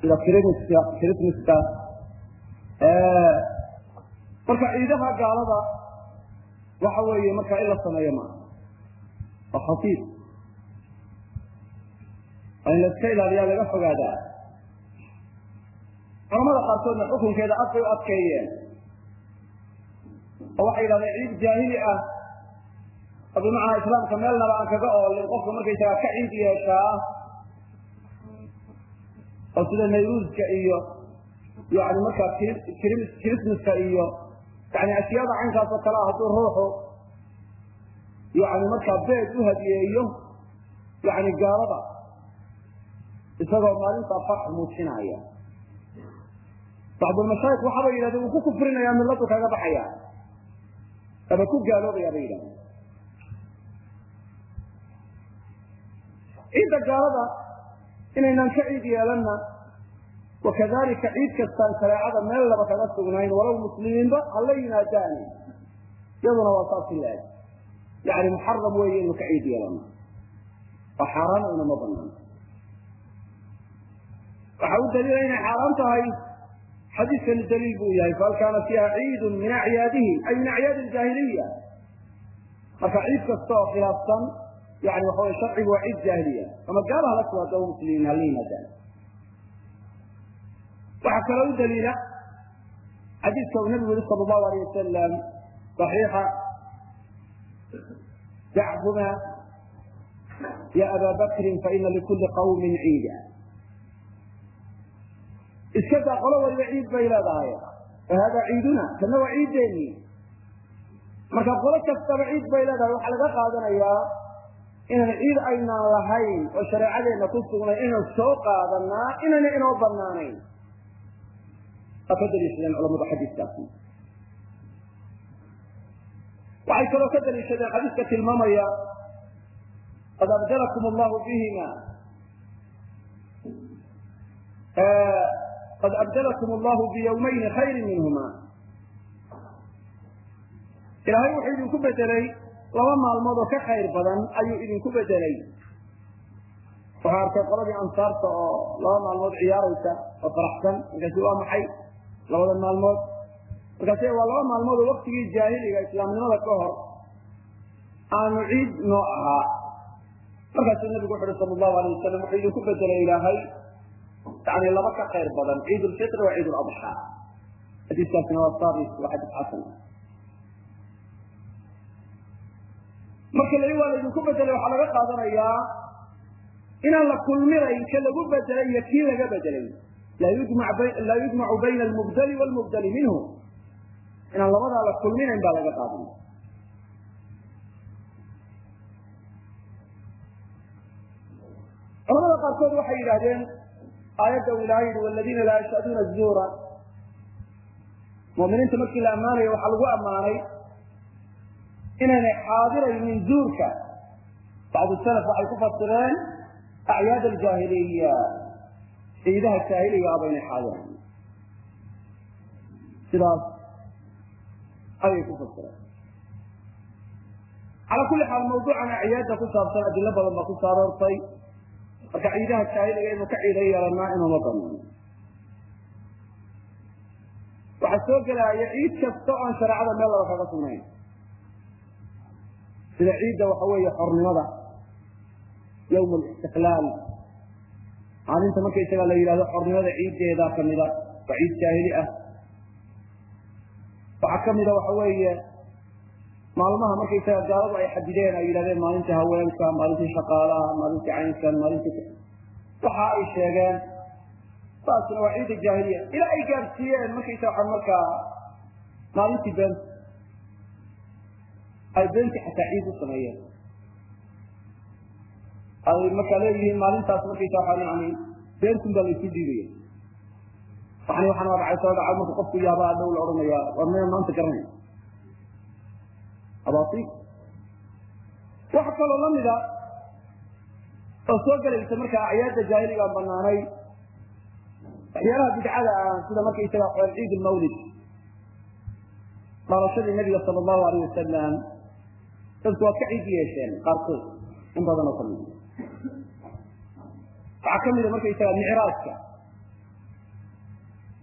sida krismiska krismiska marka ciidaha gaalada waxa weeye marka in la sameeyo maaha waa khatiir waa in la iska ilaaliyaa laga fogaadaa. Culamada qaarkoodna xukunkeeda ad bay u adkeeyeen. Oo waxay yidhahdeen ciid jaahili ah oo bimacnaa islaamka meelnaba aan kaga oolin qofka markaysagaa ka ciid yeeshaa oo sida nayruuska iyo yani markaa kirismaska iyo yani ashyaada caynkaas oo kale ah hadduu ruuxu yani markaa beed u hadiyeeyo yani gaalada isagoo maalintaa farx muujinaya. Bacdulmashaayik waxaabay yidhahdeen wuu ku kufrinaya milladu kaga baxaya ama ku gaaloobaya bay yidhahdeen ciidda gaalada inaynan ka ciid yeelanna wakadalika ciid kastaan shareecada meel laba kaga sugnayn walow muslimiinba hala yimaadaani iyaduna waa saasi laeg yani muxaram weeye inu ka ciid yeelano oo xaaraan una ma banaan. Waxa u daliila inay xaaraan tahay xadiiskani daliil buu yahay fahal kaana fiiha ciidu min acyaadihim ay min acyaadi jaahiliya marka ciid kasta oo khilaafsan yani waxa wey sharcigu waa ciid jaahiliya ama gaalaha la timaado muslimiin hala yimaadaan waxaa kaloo u daliila xadiiska uu nabigu yihi sal allahu alayh wasalam صaxiixa dachuma ya aba bakrin faina likuli qawmin ciida iska daa qolo waliba ciid bay leedahay hada ciiduna kana waa ciideeni marka qolo kastaba ciid bay leedahay waxaa laga qaadanayaa inaan ciid aynaan lahayn oo shareecadeena ku sugnay inaan soo qaadanaa inayna inoo banaanayn waa ka xadiiskaasi. Waxay kaloo ka daliishadeen xadiiska tilmaamaya qad abdalakum allahu bihima qad abdalakum allahu biyawmayni khayrin minhuma ilaahay wuxuu idinku bedelay laba maalmood oo ka khayr badan ayuu idinku bedelay waxaa arkay qoladii ansaarta oo laba maalmood ciyaaraysa oo faraxsan markaasi waa maxay? Labada maalmood. Markaasi waa laba maalmood oo waktigii jaahiliga islaamnimada ka hor aanu ciid noo ahaa. Markaasuu nabigu wuxu uhi sal allahu alayh wasalam wuxuu idinku bedelay ilaahay yani laba ka khayr badan ciid lfitr wa ciid ladxaa waa saabit waa xasan marka lai waa laydinku bedelay waxaa laga qaadanayaa inaan la kulminayn ka lagu bedelay iyo kii laga bedelay laa yujmacu bayna almubdali wlmubdali minhu. Inaan labadaa la kulminayn baa laga qaadanaya culamada qaarkood waxay yidhahdeen aayadda ilahay yihi waladiina laa yashhaduuna zuura muminiinta markii la ammaanayo waxaa lagu ammaanay inaynay xaadiraynin zuurka bacdu salaf waxay ku fasireen acyaad aljaahiliya ciidaha jaahiliga aba inay xaadiraynin sidaas ayay ku fasireen. Calaa kulli xaal mawduucan acyaadda ku saabsan adilo badan baa ku soo aroortay. Marka ciidaha jaahiliga inuu ka ciido yeelanaa inuuma banaan waxaa soo gelaya ciid kasta oon shareecada meel laba kaga sugnayn sida ciidda waxa weeye xornimada yawm listiqlaal maalinta markaysaga la yidhahdo xornimada ciiddeeda kamida waa ciid jaahili ah. Waxaa kamida waxa weeye maalmaha markaysaga gaaladu ay xadideen ay yidhahdeen maalintii haweenka maalintii shaqaalaha maalintii caynkan maalintii waxa ay sheegeen saasna waa ciidda jaahiliya. Ilaa ay gaarsiiyeen markaysa waa markaa maalintii beenta ay beentii xataa ciid u sameeyeen. Ay markaa leeyihiin maalintaas markaysa waa yani beentun baa laysu dhiibaya waxani waxaan waa dhacay soo dhacay marka qofku yaabaa dhow la odhanaya war maya maanta garanay. Abaatiil waxa kaloo lamida oo soo gelaysa markaa acyaadda jaahiligaan banaanay waxyaalaha bidcada ah sida markaysaga ciid lmawlid dhalashadii nabiga sala allahu alayh wasalam dadku waa ka ciid yeesheen qaarkood. In badan oo ka mid waxaa kamida markaysaga micraajka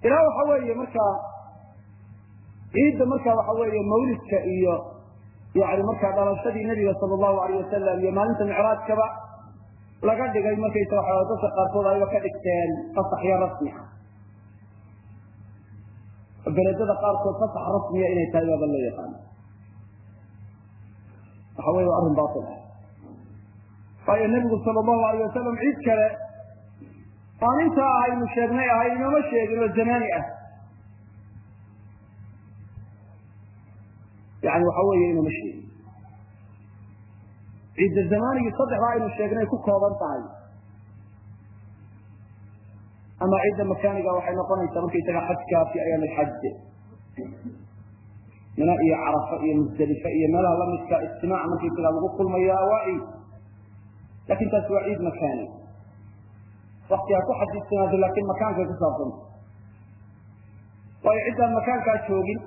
ilaa waxa weeye markaa ciidda marka waxa weeye mawlidka iyo yani markaa dhalashadii nabiga sala allahu alayh wasalam iyo maalinta micraajkaba laga dhigay markaysa waxa dadka qaarkood ayba ka dhigteen fasaxyo rasmi ah beledada qaarkood fasax rasmiya inay tahay baaba loo yaqaano waxa wey waa arrin bail ah waayo nebigu sala allahu alayh wasalam ciid kale maalintaa aynu sheegnay ahay inooma sheegin oo zamaani ah. Yani waxa weeye inooma sheegin ciidda zamaanigii saddexdaa aynu sheegnay ku kooban tahay. Ama ciidda makaaniga waxay noqonaysaa markaysaga xajka fi ayaam mina iyo carafa iyo musdalife iyo meelaha lamidka ijtimaac markaysaga lagu kulmaya waa ciid laakiin taasi waa ciid makaani. Wakti ha ku xadiidsanaado laakiin makaankay ku saabsanta waayo ciddaan makaankaa joogin.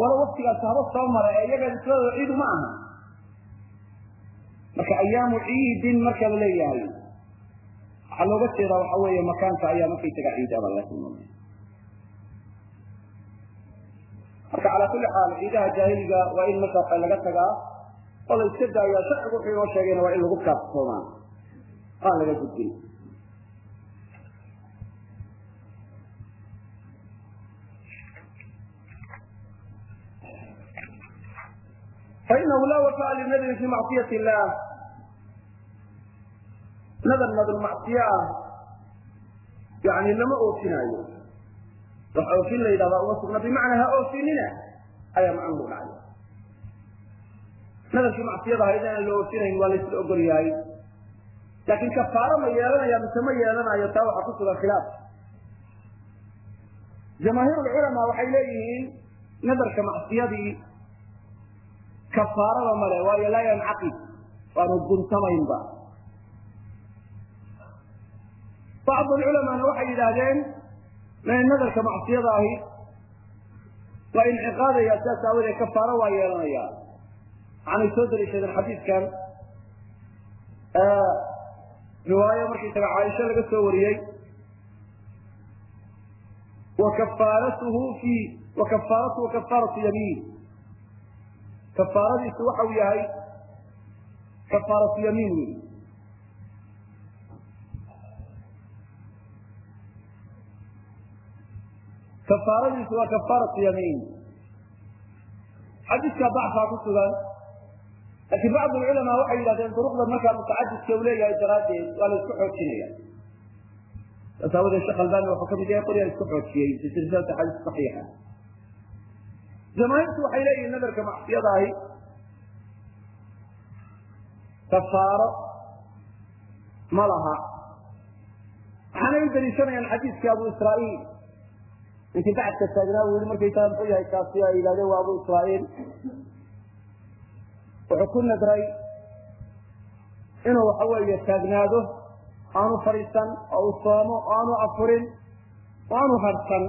Walo waktigaasi haba soo mara ee iyaga isladooda ciidu ma aha. Marka ayaamu ciidin marka la leeyahay. Waxaa looga jeedaa waxa weeye makaanka ayaa markaysaga ciidaba laga marka calaa kulli xaal ciidaha jaahiliga waa in markaa laga tagaa. Oo la iska daayaa sharcigu wuxuu inoo sheegayna waa in lagu kaaftoomaa aan laga gudbin. Fainahu laa wafa'a linadrin fi macsiyat illah nadar nadr macsiye ah yani lama oofinaayo wax oofin la yidhahdaa uma sugna bimacnaa ha oofinina. Ayaa macnuhu dhacay. Nadarkii macsiyada ahayd inaan la oofinayn waa laysla ogol yahay laakiin kafaaro ma yeelanaya mise ma yeelanayo taa waxaa ku sugan khilaaf. Jamaahiir lculamaa waxay leeyihiin nadarka macsiyadii kafaarada male waayo laa yancaqid waanu guntamaynba. Bacdu culamaana waxay yidhaahdeen nadarka macsiyada ahi waa inciqaadaya saas aawadeed kafaaro waa yeelanaya waxaanay soo daliishadeen xadiidkan riwaayo markaysaga caaisha laga soo wariyey wakafaaratuhu fi wakafaaratuhu kafaaratu yamiin kafaaradiisu waxa uu yahay kafaaratu yamiin wey kafaaradiisu waa kafaaratu yamiin xadiidka dacfaa ku sugan laakiin bacd culamaa waxay yidhahdeen duruqda markaa mutacadidka uu leeyahay daraaddeed waa la isku xoojinaya. Saas aawadeed sheekh albani wuxuu ka mid yahay qoryaa isku xoojiyey fi xadiis saxiixa. Jamaahiirtu waxay leeyihiin nadarka macsiyada ahi. Kafaaro ma laha. Waxaanay u daliishanayaan xadiiskii abu israa'iil ninkii bacadka taagnaa uu yihi markaysaa muxuu yahay kaasi ay yidhahdeen waa abu israa'iil. Wuxuu ku nadray inuu waxa weeye taagnaado aanu fadhiisan oo u soomo oo aanu afurin oo aanu harsan.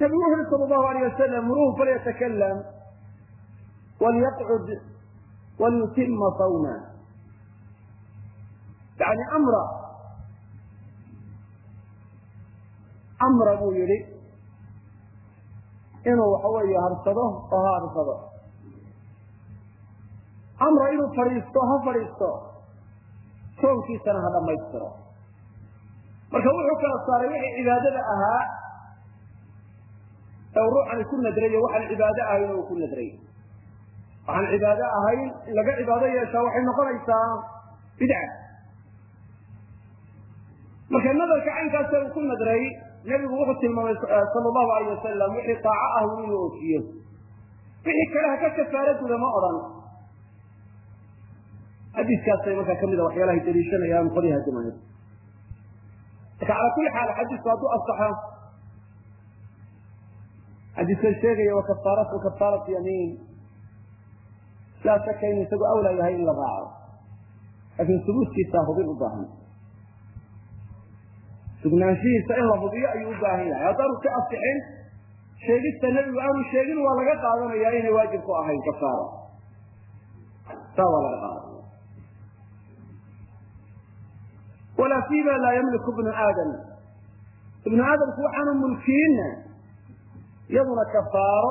Nabigu wuxu uri sal allahu alayh wasalam muruuhu falyatakalam walyaqcud walyutima sawma. Yani amra amra buu yihi inuu waxa weeye harsado oo ha harsado. Amra inuu fadhiisto ha fadhiisto soonkiisana ha dhammaystiro. Marka wuxuu kala saaray wixii cibaadada ahaa ee uu ruuxani ku nadrayo waxaan cibaado ahayn uu ku nadray. Waxaan cibaado ahayn in laga cibaado yeeshaa waxay noqonaysaa bidca marka nadarka caynkaase uu ku nadray nebigu wuxuu tilmaamay sal allahu alayh wasalam wixii taaco ah inuu oofiyo wixii kale haka kafaaro guda ma odhan. Xadiiskaasay markaa kamida waxyaalahay daliishanayaan qolyaha jamaahiir marka cala kuli xaal xadiisku hadduu asaxo xadiiskan sheegaya wa kafaaratu kafaaratu yamiin. Laa shaka inu isagu awlaa yahay in la raaco. Laakiin subuudkiisaa hubin u baahan sugnaanshihiisa in la hubiyo ayuu u baahan yahay. Haddaanu ka asixin sheegista nebigu aanu sheegin waa laga qaadanaya inay waajib ku ahayn kafaara saa waa laga qaadanaya. Walaa fima laa yamliku ibnu aadam. Ibnu aadamku waxaanu mulkiinna iyaduna kafaaro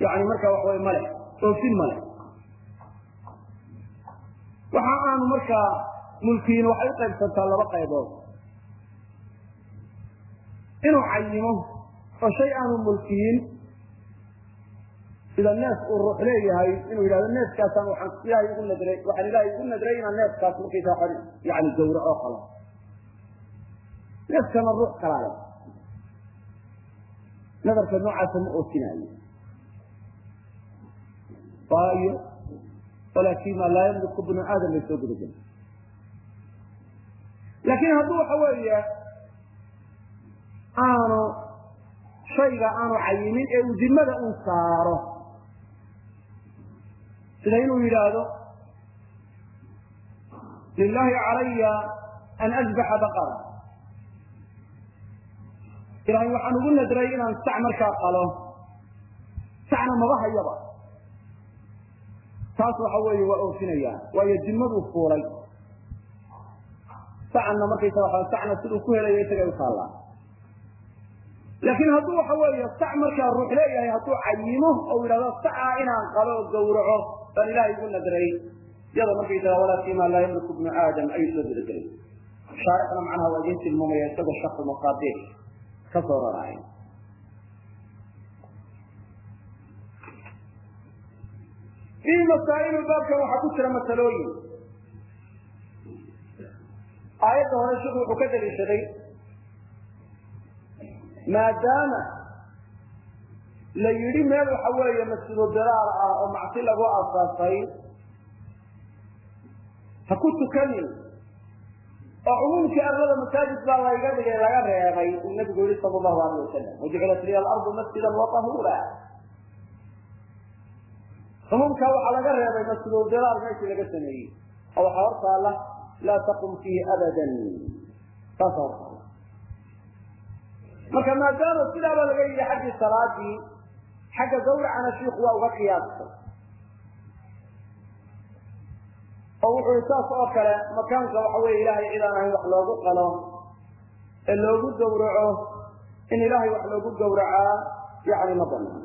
yani markaa waxa wey male oofin male. Waxa aanu markaa mulkiyin waxay u qaybsantaa laba qaybood inuu cayimo oo shay aanu mulkiyin sida neef uu ruux leeyahay inuu yidhahdo neefkaasaan waxaan ilaahay ugu nadray waxaan ilaahay ugu nadray inaan neefkaas markaysaa yani gawra oo kalo neefkana ruux kalaa leh. Nadarka noocaasa ma oofinaayo waayo walaakima laa yamliku bnu aadam bay soo gudageli laakiin hadduu waxa weeye aanu shayga aanu cayimin ee uu dimada un saaro. Sida inuu yidhaahdo lilahi calaya an azbaxa baqara. Ilahay waxaan ugu nadray inaan sac markaa qalo. Sacna maba hayaba taas waxa weeye waa oofinaya waayo dimaduu fuulay. Sacna markaysa waa sacna siduu ku helaya isagay utaallaa laakiin hadduu waxa weeye sac markaa ruux leeyahay hadduu cayimo oo yidhahdo sacaa inaan qalo oo gawraco baan ilahay ugu nadray iyada markaysaga walaa fima laa yamliku bnu aadam ayuu soo gudagelay shaarixna macnaha waa idin tilmaamaya isagoo shaki muqaabil ka soo raraaya fii masaa'ilu baabkan waxaa ku jira masalooyin. Aayadda hore maadaama la yidhi meel waxa weeye masjidu diraar ah oo macsi lagu asaasay ha ku tukanin. Oo cumuumkii arlada masaajid baa layga dhigay laga reebay uu nabigu yihi sal allahu alayh wasalam wajucilat liya alardu masjidan watahura cumuumkaa waxaa laga reebay masjidudiraar meeshii laga sameeyey. Oo waxaa hortaala laa taqum fiihi abadan. Saasa hortaala marka maadaama sidaaba laga yidhi xaggii salaadii xagga gawracana shiiku waa uga qiyaastay. Oo wuxuu saas oo kale makaanka waxa weye ilahay cid aan ahayn wax loogu qalo ee loogu gawraco in ilahay wax loogu gawracaa yani ma banaan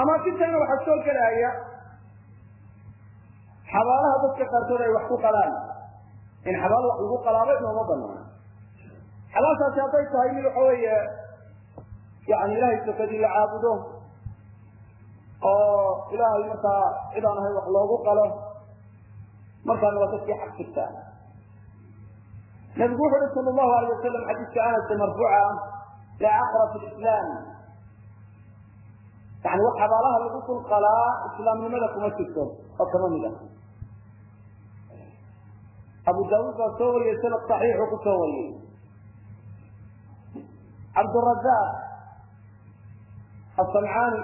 ama sintana waxaa soo gelaya xabaalaha dadka qaarkood ay wax ku qalaan. In xabaal wax lagu qalaabay nooma banaan xabaaltaasi hadday tahay mid waxa weeye yani ilahay sokadii la caabudo oo ilaahay markaa cid aan ahay wax loogu qalo markaana waa dadkii xaq jirtaa nabigu wuxu uhi sal allahu alayh wasalam xadiiska anas marfuuca laa aqra fi lislaam yani wax xabaalaha lagu dul qalaa islaamnimada kuma jirto oo kama mid ah. Abu daawuud baa soo wariyey sanad saxiixu ku soo wariyey cabdurazaaq asamcaani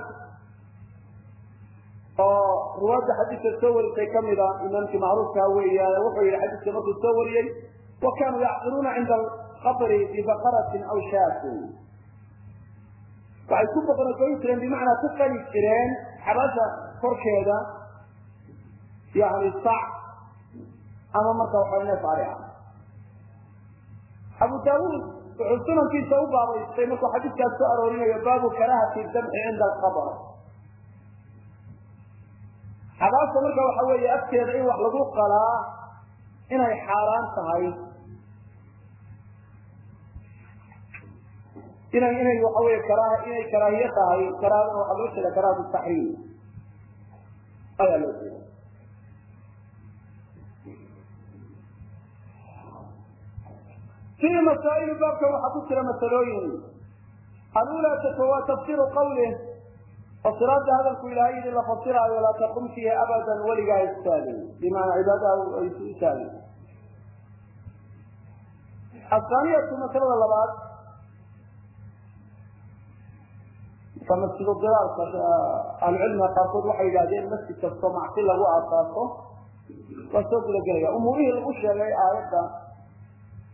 oo ruwaadda xadiidka soo warisay ka mid a imaamkii macruufkaa weeyaan wuxuu yihi xadiidka markuu soo wariyey wa kanuu yacqiluuna cinda alqabri bibaqaratin aw shaatin waxay ku boqonogoyn jireen bimacnaa ku qali jireen xabaasha korkeeda yani sac ama marka waxa neef ari ah abu daawuud wuxuu sunankiisa u baabaystay markuu xadiidkaas soo aroorinayo baabu karahati dabxi cinda alqabr. Xabaasta marka waxa weeye agteeda in wax lagu qalaa inay xaaraan tahay. Inay inay waxa wey karaaha inay karaahiye tahay karaahadana waxaa loo jeeda karaahatu taxriim. Ayaa loo jeeda fii masaa'ilu baabkan waxaa ku jira masalooyin alulaa waa tafsiru qawlih fasiraada hadalku ilaahay yidhi la fasiraayo laa taqum fiihi abadan weligaa istaagin bimaanaa cibaadaha ay isu istaagin ahaaniyatu masalada labaad ka masjidu diraarka ahlucilmiga qaarkood waxay yidhahdeen masjid kastoo macsi lagu aasaaso waa soo gudagelaya umuurihii lagu sheegay aayadda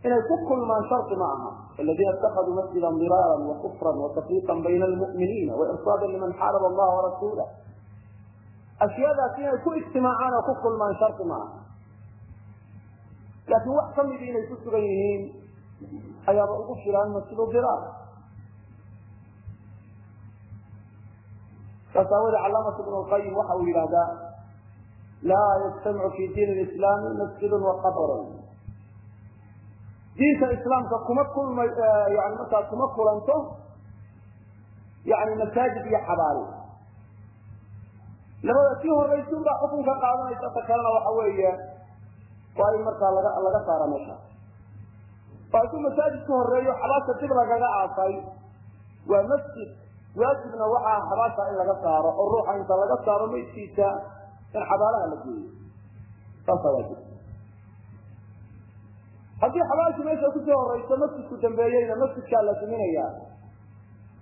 inay ku kulmaan shardi ma aha aladiina itakaduu masjida diraaran wakufran watafriiqan bayna almu'miniina wairsaadan liman xaaraba allaha warasuulah ashyaadaas inay ku ijtimaacaan oo ku kulmaan shardi ma laakiin wax ka midi inay ku sugan yihiin ayaaba ugu filaan masjidu diraar saas aawode calaamatu ibn lqayim waxa uu yidhahdaa laa yajtamicu fi diin lislaami masjidun waqabrun diinta islaamka kuma kulma yani markaa kuma kulanto yani masaajid iyo xabaali labada sii horaysun baa xukun qaadanaysa ta kalena waxa weeye waa in markaa laga laga saara meesha. Oo hadduu masaajid ka horeeyo xabaasha dib lagaga aasay waa masjid. Waajibna waxaa xabaasha in laga saaro oo ruuxa inta laga saaro maydkiisa in xabaalaha la geeyo. Saasaa waajib haddii xabaashi meesha ku soo horayso masjidku dambeeyeyna masjidkaa la duminaya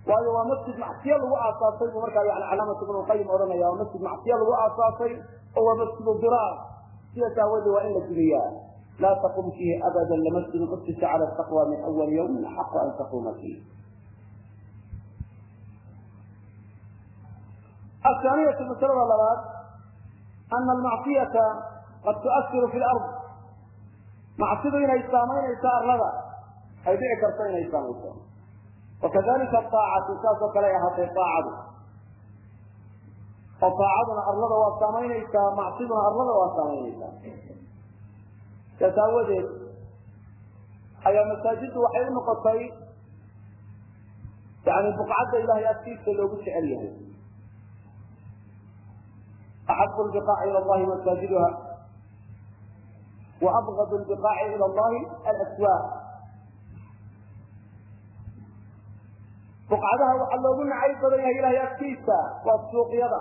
waayo waa masjid macsiyo lagu aasaasay buu markaa yani calaamatu ibnu qayim odhanaya waa masjid macsiyo lagu aasaasay oo waa masjidu diraar. Sidaas aawadee waa in la digayaa laa taqum fiihi abada lamasjidu usisa cala taqwa min awali yawmin axaqu an taquuma fiih. Ahaaniyatu masalada labaad ana almacsiyata qad tuasiru fi lard macsidu inay saamaynayso arlada. Ay dhici karto inay saamayso wakadalika aacatu saasoo kale ay ahaatay aacadu oo aacaduna arlada waa saamaynaysaa macsiduna arlada waa saamaynaysaa. Saas aawadeed ayaa masaajiddu waxay u noqotay yani buqcadda ilahay agtiisa loogu jecel yahay. Axabu lbiqaaci ila llahi masaajiduha abgadu lbiqaaci ila llahi alaswaaq buqcadaha waxaa loogu nacayb badan yahay ilahay agtiisa waa suuqyada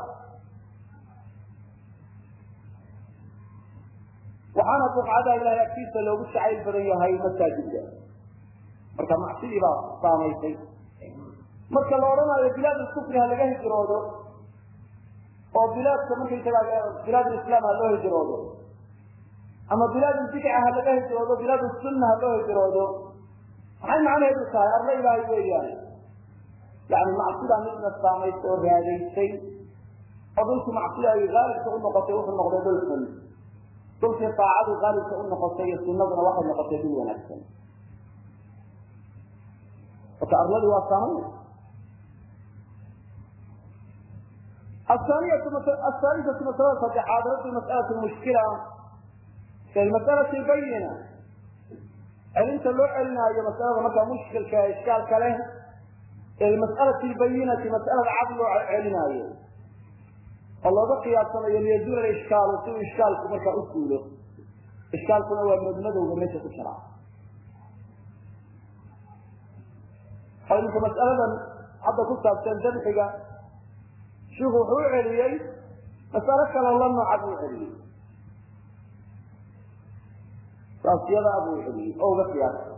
waxaana buqcadaha ilahay agtiisa loogu jacayl badan yahay masaajidka marka macsidii baa saamaysay marka la odhanayo bilaad kufri ha laga hijroodo oo bilaadka markaysaga bilaad islaam ha loo hijroodo ama bilaad bidca ha laga hijroodo bilaad sunna ha loo hijroodo maxay macnaheedu tahay? Arlo ilaahay weeyaan yani macsidaa midna saamaysay oo raadaysay oo dhulkii macsida ay haalibka u wuxuu noqday dhul xun. Dhulkii aacadu haalibka u iyo sunaduna waxay noqotay dhul wanaagsan. Marka arladii waa saamayn. Ahaalisatu masalada saddexaad raddu mas'alati mushkila kalmasalati bayina celinta loo celinaayo masalada markaa mushkilka ishkaalka leh mas'alati lbayinati mas'alada cad loo celinaayo oo looga qiyaasanayo liyaduula ishkaalu si uu ishkaalku markaa u fuulo ishkaalkuna waa madmadowga meesha ku jira mas'aladan hadda ku saabsan dabxiga shiku wuxuu celiyey masalo kaloo la nooca buu celiyey saas yadaa buu celiyey oo uga qiyaasay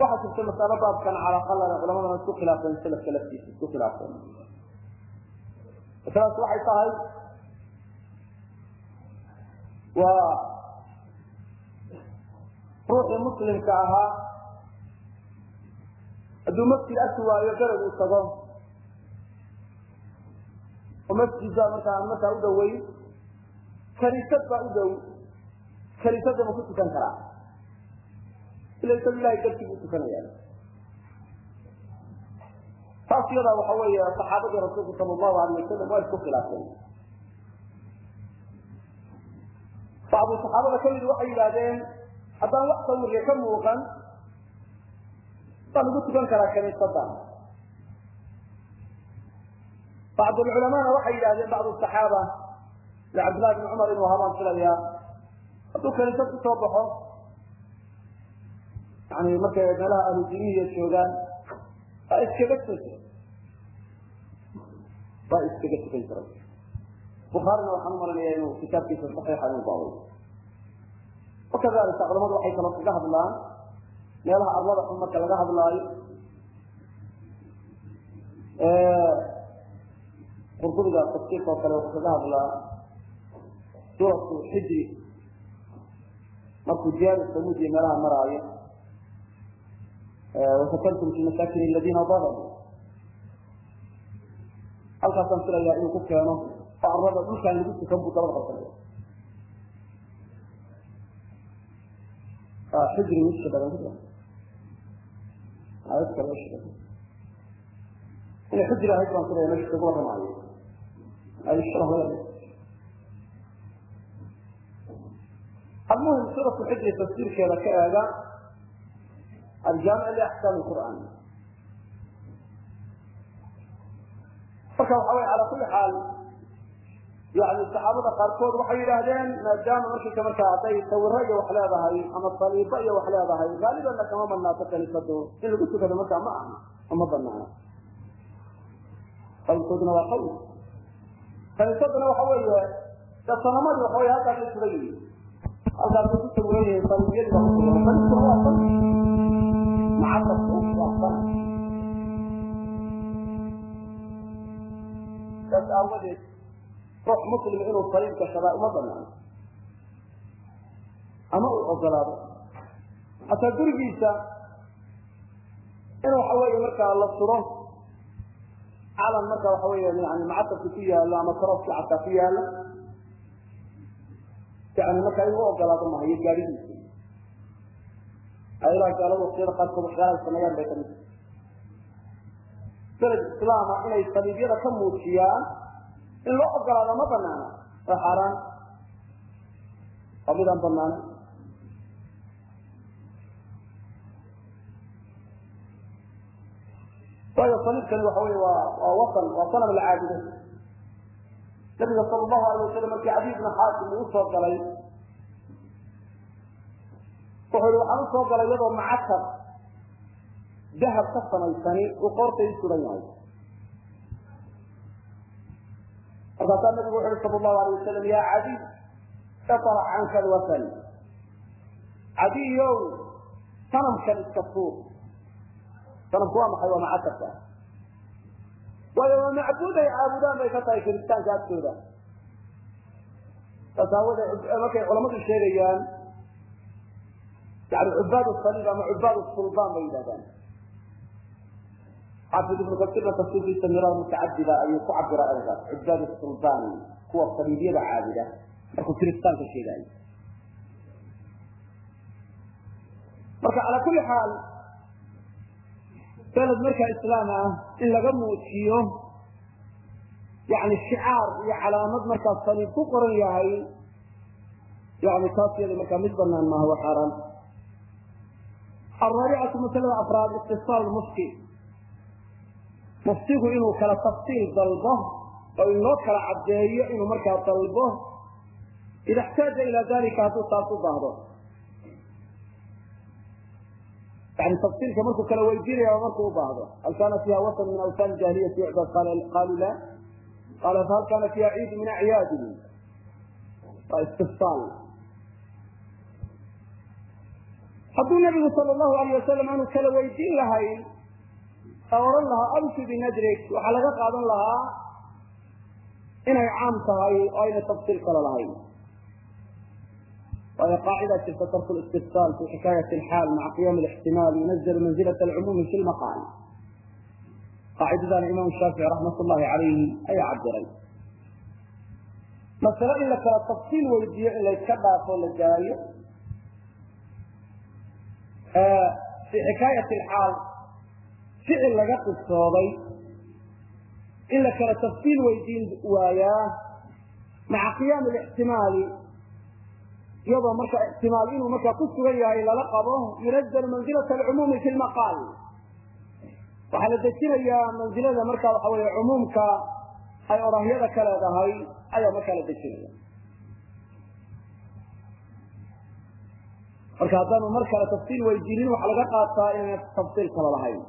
waxaa jirta masalo baabkan calaqalada culamadana isku khilaafeen salafka laftiisa isku khilaafeen. Masaladaas waxay tahay waa ruuxii muslimka ahaa hadduu masjid agi waayo garab uu tago oo masjid baa markaa markaa u dhaweyn kaniisad baa u dhow kaniisadda ma ku tukan karaa. Ila isaga ilahay dartii buu tukanaya taas iyadaa waxa weeye saxaabadii rasuulku sala allahu alayh wasalam waa isku khilaafeen. Bacdu saxaabada ka mid waxay yidhahdeen haddaan wax sawirka ka muuqan baan ugu tukan karaa kaniisada bacd culamaana waxay yidhahdeen bacdu saxaaba cabdillahi bn cumar inuu habaan filaya hadduu kaniisad ku soo baxo yani markay meelaha ahludinihiya joogaan waa iskaga tukan waa iskaga tukan jiray bukhaarina waxaan umalanaya inuu kitaabkiisa saxiixa inuu baabay wakadalika culamadu waxay kaloo kaga hadlaan meelaha arlada xun marka laga hadlaayo qurdubiga tafsiirka oo kale wuxuu kaga hadlaa suuratu xijri markuu diyaar samuud iyo meelaha maraayo wasakantum fi masaakin aladiina dalamuu halkaasaan filayaa inuu ku keeno oo dhulkaan lagu tukan buu dabada qabsanaya xijri wiska badan ku aayad kale sheegay inay xujri ahayd baan filaya meesha kaga warramaayo laga almuhim suuratu xijri tafsiirkeeda ka eega aljaamic liaxkaam lqur'aan marka waxa weye cala kuli xaal yani saxaabada qaarkood waxay yidhaahdeen maadaama markayka markaa hadday sawiro iyo wax leedahay ama saliibo iyo wax leedahay gaalibanna kama banaato kaniisadu in lagu tukado markaa ma aha ama banaana qawlkooduna waa qawl kaniisaduna waxa weeye de sanamadii waxa wey halkaasay sugan yihiin. Halkaasay ku sawiran saas aawadeed ruux muslim inuu saliibka shadaa uma banaano ama uu ogolaado. Hataa gurigiisa in waxa weeye markaa la suro calan marka waxa weya yani macasabka ku yaalo ama karooska xataa ku yaalo yani marka in u ogolaado mahayo gaadidiisa aylaha gaalada waktiyada qaarkood waxyaalaha sameeyaan bay ka mid beled islaama inay saliibyada ka muujiyaan in loo ogolaado ma banaana waa xaaraan waa midaan banaana waayo saliibkani waxa wey waa waa wasan waa sanam la caabudo nabiga sala allahu alay wasalam markii cadiy bna xaakim uu u soo galay wuxuu yihi waxaan u soo galay iyadoo macatab dahab ka samaysani uu qoortay u sugan yahay markaasaa nabigu wuxu uhi sala allahu alay wasalam ya cadiy iطrax canka alwasan cadiyow sanamkan iska tuur sanamku waa maxay? Waa macatabka waayo waa macbuud ay caabudaan bay ka tahay kiristaanka agtooda. Saas markay culamadu sheegayaan yani cubaad saliib ama cubaad sulbaan bay yidhahdaan xaafid ibnu kasirna tafsiirkiisa miraal mutacadida ayuu ku cabira ergaas cubaad sulbani kuwa saliibyada caabuda markuu kiristaanka sheegaayo. Marka calaa kuli xaal beled markaa islaam ah in laga muujiyo yani shicaar iyo calaamad markaa saliib ku qoran yahay yani taas yada markaa mid banaan maaha waa xaaraan alraabicatu masalada afraad istisaal mufti. Muftigu inuu kala tafsiil dalbo oo inoo kala caddeeyo inuu markaa dalbo ida xtaaja ila dalika hadduu taas u baahdo yani tafsiilka markuu kala weydiinaya markuu u baahdo hal kana fiha wasan min awsan jahiliyati yucbad qaalu la qala fahal kana fiha ciid min acyaadihim waa istifsaal hadduu nabigu sal allahu alayh wasalam aanu kala weydiin lahayn oo odhan lahaa amsi binadrik waxaa laga qaadan lahaa inay caam tahay oo ayna tafsiil kale lahayn waayo qaacida jirta tarku listifsaal fi xikaayat alxaal maca qiyam lixtimaal yunazalu manzilat alcumuumi fi lmaqaal qaacidadana imam shaafici raxmat ullahi calayhi ayaa cabiray masale in la kala tafsiil weydiiyo in layska dhaafo la daayo fi xikaayat alxaal ficil laga qisooday in la kala tafsiil weydiin waayaa maca qiyaam lixtimaali iyadoo marka ixtimaal inuu markaa ku sugan yahay lala qabo yunazalu manzilat alcumuumi fi lmaqaal waxaa la dejinayaa manzilada marka waxa weeye cumuumka ay odhahyada ka leedahay ayaa markaa la dejinaya marka haddaanu mar kale tafsiil weydiinin waxaa laga qaataa inayna tafsiil kala lahayn.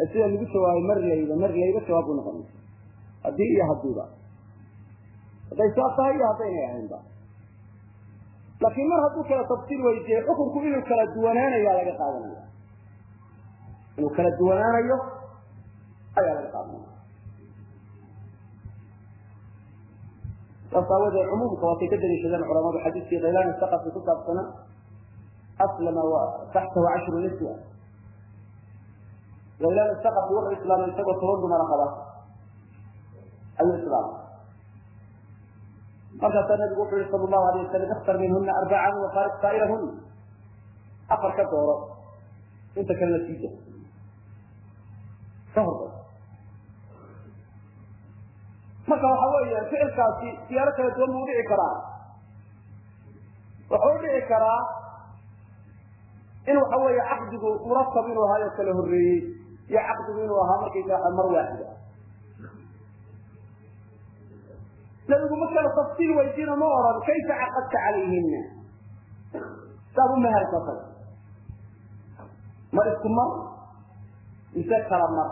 Ee sida lagu jawaabay marlayba marlayba jawaab buu noqonaysa. Haddii iyo haddiiba. Hadday saa tahay iyo haddaynay ahaynba laakiin mar hadduu kala tafsiil weydiiyey xukunku inuu kala duwanaanayaa laga qaadanaya. Inuu kala duwanaanayo ayaa laga qaadanaya. Saas aawadeed cumuumka waatay ka daliishadeen culamadu xadiiskii khaylaan saqafi ku saabsana aslama taxtahu cashru niswa. Khaylaan saqafi wuxuu islaamay isagoo toban dumara qaba. Ayuu islaamay markaasaa nabigu wuxu yihi sal allahu alay wasalam ikhtar minhuna arbacan wafaariq saa'irahuna afar ka dooro. Inta kalena siida ka horda marka waxa weeya ficilkaasi siyaalo kala duwan buu udhici karaa. Wuxuu udhici karaa in waxa weeye caqdigu muratab inuu ahaayo kala horreeyey iyo caqdigu inuu ahaa markaysa mar waaxida nabigu ma kala tafsiil weydiino ma oran kayfa caqadta calayhina saad u mehersatay ma isku mar mise kala mar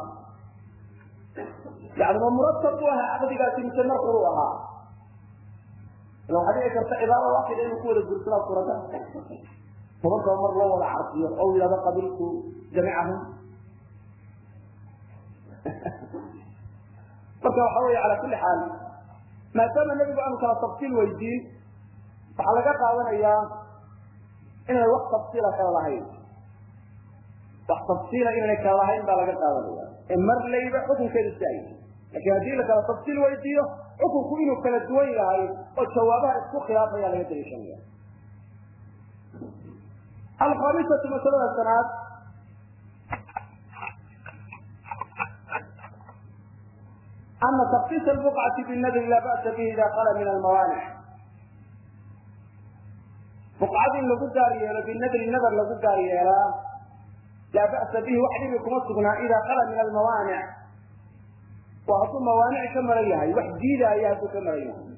yani ma muratab u ahaa caqdigaasi mise mar uru ahaa ila waxaa dhici karta cibaada waaxida inuu ku wada guursadaa suuragal tobankaba mar loo wada carfiyo oo yidhahdo qabiltu jamicahum marka waxa weeye cala kulli xaal maadaama nebigu aanu kala tafsiil weydiin waxaa laga qaadanayaa inay wax tafsiila kala lahayn. Wax tafsiila inayna kala lahayn baa laga qaadanaya ee mar layba xukunkeedu siay laakiin haddii la kala tafsiil weydiiyo xukunku inuu kala duwan yahay oo jawaabaha isku khilaafaya laga daliishanaya alkhamisatu masalada ana taksiis albuqcati binadri laa ba'sa bihi ida qala min almawaanic buqcad in lagu gaar yeelo binadri nadar lagu gaar yeelaa laa ba'sa bihi wax dhibi kuma sugnaa ida qala min almawaanic waa hadduu mawaanic ka maran yahay wax diidaaya hadduu ka maran yahay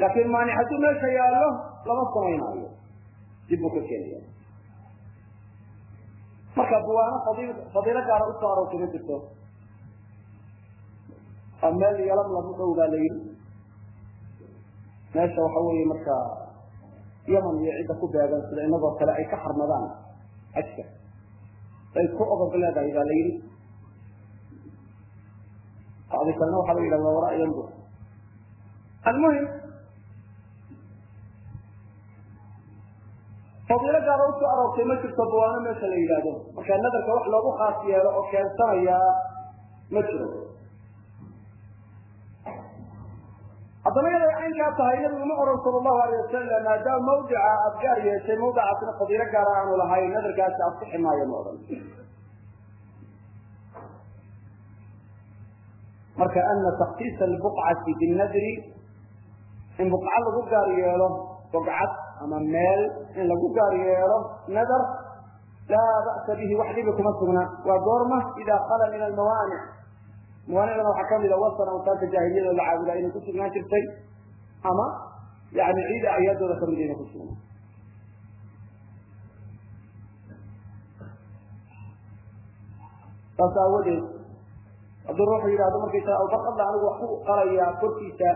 laakiin maanic hadduu meesha yaallo lama samaynaayo dib buu ka keenaya marka buwaano fadiilo gaara u soo aroortay ma jirto meel yalam lagu dhow baa la yidhi meesha waxa weeye marka yaman iyo cidda ku beegan sida inagoo kale ay ka xarmadaan xajka ay ku ogog leedahay baa la yidhi. Bacdi kalena waxaa la yidhahda wara yandur almuhim fadiilo gaara u soo aroortay ma jirto buwaano meesha la yidhaahdo. Marka nadarka wax loogu khaas yeelo oo keensanayaa ma jiro haddana yaday caynkaa tahay nabigu ma oran sala allahu alayh wasalam maadaama mawdica aad gaar yeeshay mawdicaasna fadiilo gaara aanu lahayn nadarkaasi asixi maayo ma odhan marka ana taksiisa albuqcati binadri in buqca lagu gaar yeelo bogcad ama meel in lagu gaar yeelo nadar laa ba'sa bihi wax dhibi kuma sugna. Waa goorma idaa khala min almawaanic mawaanicdana waxaa kamida wasan awtaanka jaahiliyada la caabudaa inay ku sugnaan jirtay ama yani ciida ayaadooda ka mid inay ku sugnaan. Saas aawadeed hadduu ruuxu yidhahdo markaysaa awbaqadla anigu wax ku qalayaa korkiisa.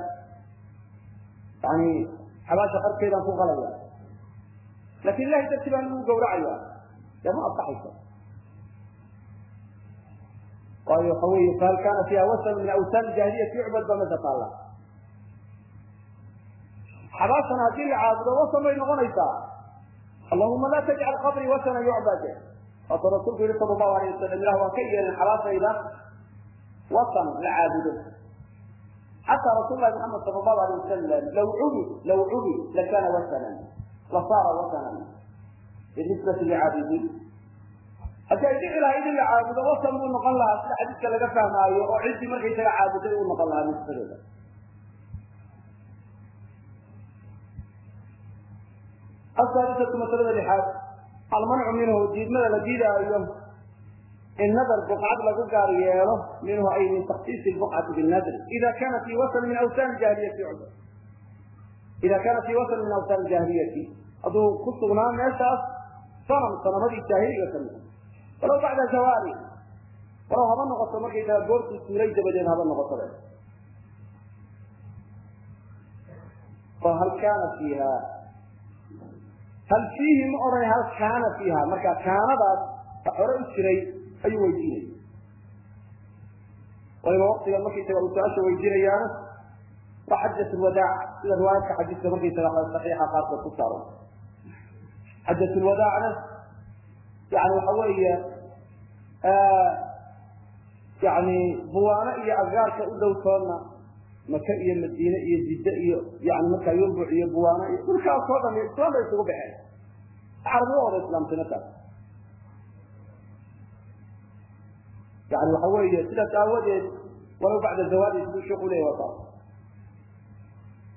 Yani xabaasha qarkeedaan ku qalaya. Lakin ilahay darti baan ugu gawracaya dee ma ansaxayso waayo waxa weeye fahal kaana fiiha wasan min awsan jahiliyati yucbad ba masa taalla xabaashana haddii la caabudo wasan bay noqonaysaa allahuma la tajcal qabrii wasana yucbad waatu rasuulku yihi sala allahu alayh wasalam ilah waan ka yeelin xabaashayda wasan la caabudo. Xataa rasul lahi muxamed sala allahu alay wasalam law cubid law cubid lakana wasanan lasaara wasanan. Binisbati licaabidiin haddii ay dhici lahayd in la caabudo wasan buu noqon lahaa sida xadiidka laga fahmaayo oo ciddii markaysaga caabuday uu noqon lahaa nisbadeeda asaadisatu masalada lixaad almancu minhu diidmada la diidaayo in nadar buqcad lagu gaar yeelo minhu ay min taksiisi buqcati binadri ida kana fi wasan min awsan jahiliyati ida kana fi wasan min awsan jahiliyati hadduu ku sugnaa meeshaas sanam sanamadii jaahiliga ka mid walow bacda zawaali walow haba noqoto markaysaga goortuu suulay dabadeed haba noqotobe hal kaana fiiha. Hal fiihi ma odhan hal kaana fiiha. Marka kaanadaas hore u jiray ayuu weydiinaya waliba waktiga markaysaga uu su'aasha weydiinayaana waa xajat lwadaac sida riwaayadka xadiiska markaysaga saxiixa qaarkood ku saaran xajat lwadaacna yani waxa weeye yani buwaano iyo agaarka u dhowtoodna maka iyo madiine iyo jidde iyo yani markaa yurbuc iyo buwaano iyo dhulkaasoo dham islaam isugu baxeen. Wada islaamtay markaas. Yani waxa weeye sidaas aawadeed walow bacda zawaadi siduu sheekhu leeyahy waa taas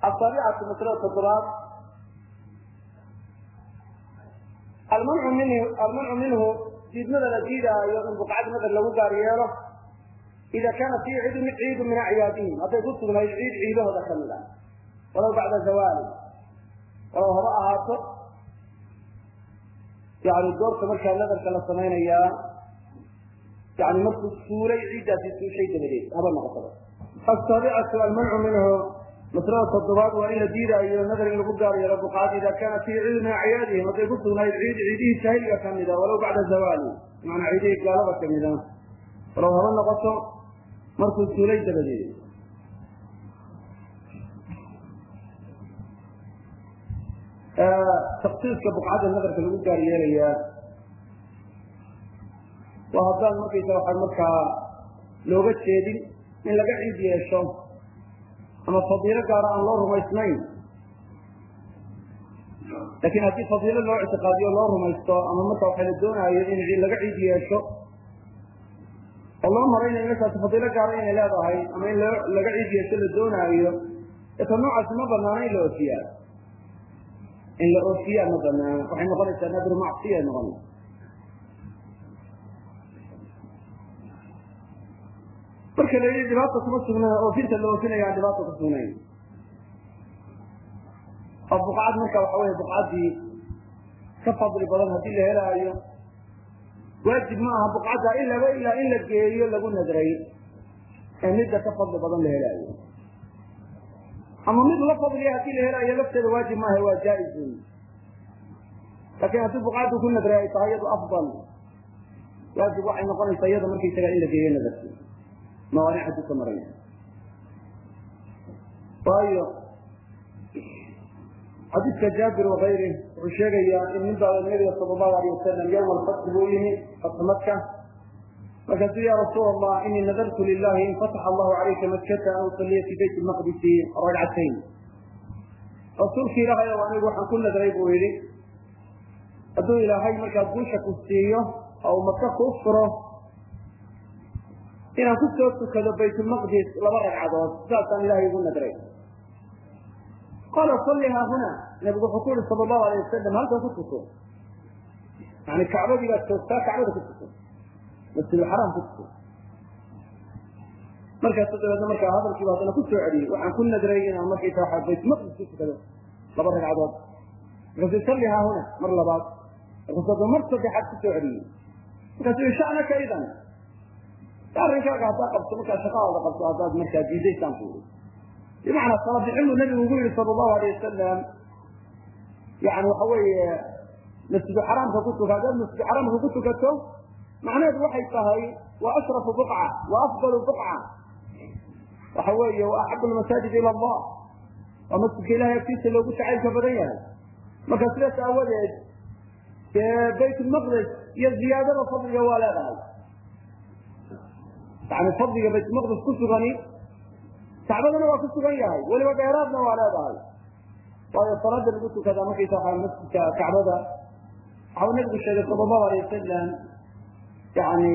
asaabicatu masalada toddobaad. Almancu minhu diidmada la diidaayo in buqcad nadar lagu gaar yeelo ida kaana fii ciidu ciidu min acyaadihim hadday ku sugnayd ciid ciidahooda ka mid ah. Walow bacda zawaali walow haba ahaato yani goorta markaa nadarka la samaynayaa yani markuu suulay ciiddaasi suushay dabadeed haba noqotaba asaabicatu almancu minhu maslada toddobaad waa in la diidaayo nadar in lagu gaar yeelo ida kaana fii ciidmi acyaadihim hadday ku sugnayd ciid ciidihii jaahiliga kamida walow bacda zawali maanaa ciidihii gaalada kamida walow haba noqoto markuu suulay dabadeed. Taksiiska buqcadda nadarka lagu gaar yeelayaa waa haddaan markaysa waxaa markaa looga jeedin in laga ciid yeesho ama fadiilo gaara aan loo rumaysnayn. Laakiin haddii fadiilo loo ictiqaadiyo loo rumaysto ama marka waxa la doonaayo in laga ciid yeesho oo loo maraynayo markaasi fadiilo gaara inay leedahay ama in laga ciid yeesho la doonaayo eta noocaasi ma banaana in la oofiyaa in la oofiyaa ma banaana waxay noqonaysaa nadru macsiya noqonaysa marka la yidhi dhibaata kuma sugnaa oofinta la oofinaya aan dhibaata ku sugnayn oo buqcad marka waxa wey buqcaddii ka fadli badan haddii la helaayo waajib ma aha buqcadda ilaba ilaa in la geeyo lagu nadray ee midda ka fadli badan la helaayo. Ama mid la fadliya haddii la helaayo lafteeda waajib maaha waa jaa-izun laakiin haddii buqcaddu ku nadray ay tahay iyadu afdal. Waajib waxay noqonaysaa iyada markaysaga in la geeyo nadarki mawaanic hadduu ka maraya waayo xadiidka jaabir wakayri wuxuu sheegayaa in nin baa nabiga sala allahu alayh wasalam yawma alfatxi buu yimi fatxu maka markaasuu ya rasuul allah inii nadartu lilahi in fataxa allahu calayka makkata an usaliya fi bayt lmaqdisi ragcatayn. Rasuulki ilaahay anigu waxaan ku nadray buu yidhi hadduu ilaahay markaa guusha ku siiyo oo maka kuu furo inaan ku soo tukado baytulmaqdis laba ragcadood saasaan ilahay ugu nadray. Qaala salli haa nabigu wuxuu ku yihi sala allahu alayh wasalam halkan ku tuko yani kacbadii baad joogtaa kacbada ku tuko masjidulxaraam ku tuko markaasu dabeedna markaa hadalkiiba haddana ku soo celiyey. Waxaan ku nadray inaan markaysa waa baytulmaqdis ku tukado laba ragcadood. Markaasuu salli haa mar labaad. Markaasu haddana mar saddexaad ku soo celiyey. Markaasuu yihi sha'naka idan arrinkaaga haddaa qabto markaa shaqadaada qabto haddaad markaa diidaysaan ku bimacnaa salabixin buu nabigu ugu yihi sala allahu alayh wasalam yani waxa weeye masjidu xaraamka ku tuka haddaad masjidu xaraamka ku tukato macnaheedu waxay tahay waa ashrafu buqca wa afdalu buqca waxa weeye wa axabu lmasaajid ila allah. Waa masjidka ilahay agtiisa loogu jacaylka badan yahay. Marka sidaas aawadeed dee bayt iyo ziyaadada fadliga waa leedahay yani fadliga baytulmaqdis ku sugani kacbadana waa ku sugan yahay weliba dheeraadna waa leedahay. Waayo salaada lagu tukadaa markaysa waa masjidka kacbada waxau nabigu sheegay sala allahu alay wasalam yani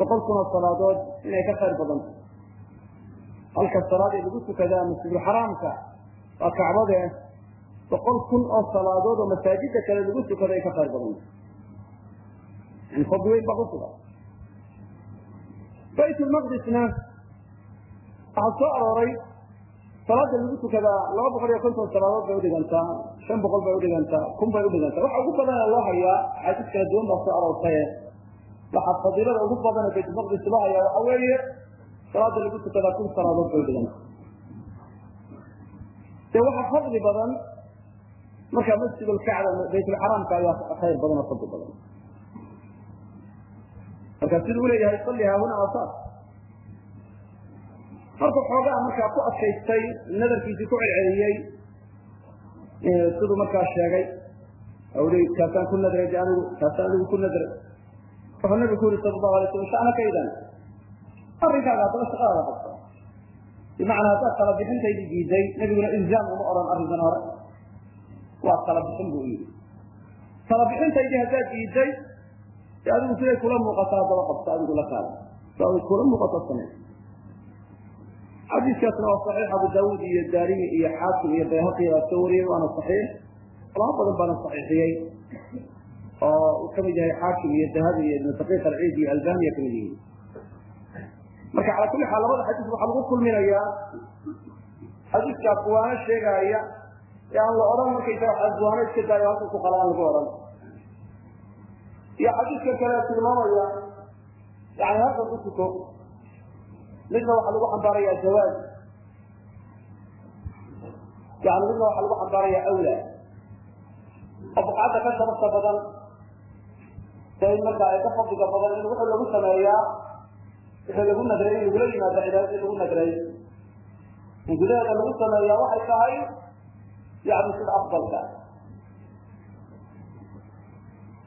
boqol kuna salaadood inay ka khayr badanta halka salaad ee lagu tukadaa masjidulxaraamka waa kacbade boqol kun oo salaadood oo masaajida kale lagu tukada ay ka khayr badanta yani fadli weyn baa ku sugan baytulmaqdisna waxaa soo arooray salaada lagu tukadaa laba boqol iyo konton salaadood bay udhigantaa shan boqol bay udhigantaa kun bay udhigantaa waxa ugu badana loo hayaa axaadiis kala duwan baa soo aroortaye waxaa fadiilada ugu badana baytulmaqdis loo hayaa waxa weeye salaada lagu tukadaa kun salaadood bay udhigantaa dee waxa fadli badan marka masjid lkacba baytulxaraamka ayaa khayr badan oo fadli badan marka siduu uleeyahay salli haahuna asaas. Markuu xoogaa markaa ku adkaystay nadarkiisii ku celceliyey siduu markaa sheegay i kaasaan ku nadray de anigu kaasaan anigu ku nadray. Wuxuu nabigu ku yuri sala allahu alay slam sha'naka idan arrinkaaga haddaba shaqadaada qabta bimacnaa haddaad kala diiday nabiguna ilzaam uma odhan arrinkan hore. Waa kala buu yidhi. Kala haddaad diiday adigu siday kula muuqata haddaba qabta adigu la kaada siday kula muuqato samey xadiiskaasna waa saxiix abu daawuud iyo daarimi iyo xaakim iyo bayhaqi baa soo wariyey waana saxiix. Culamo badan baana saxiixiyey oo uu ka mid yahay xaakim iyo dahabi iyo ibn alciid iyo albaniya ka mid yihiin. Marka cala kulli xaal labada xadiis waxaa lagu kulminayaa. Xadiiskaa kuwaano sheegaaya ee aan la odhan markaysa waxaa kuwaano iska daayo halka ku qalaan lagu odhan iyo xadiiska kale tilmaamaya yani halkan ku midna waxaa lagu xambaarayaa jawaaz. Yani midna waxaa lagu xambaaraya awla oo buqcadda ka sharafta badan in markaa ay ka fadliga badan in wuxuu lagu sameeyaa wixii lagu nadray in lagula yimaado cibaadadii lagu nadray in gudaheeda lagu sameeyaa waxay tahay yani sida afdalka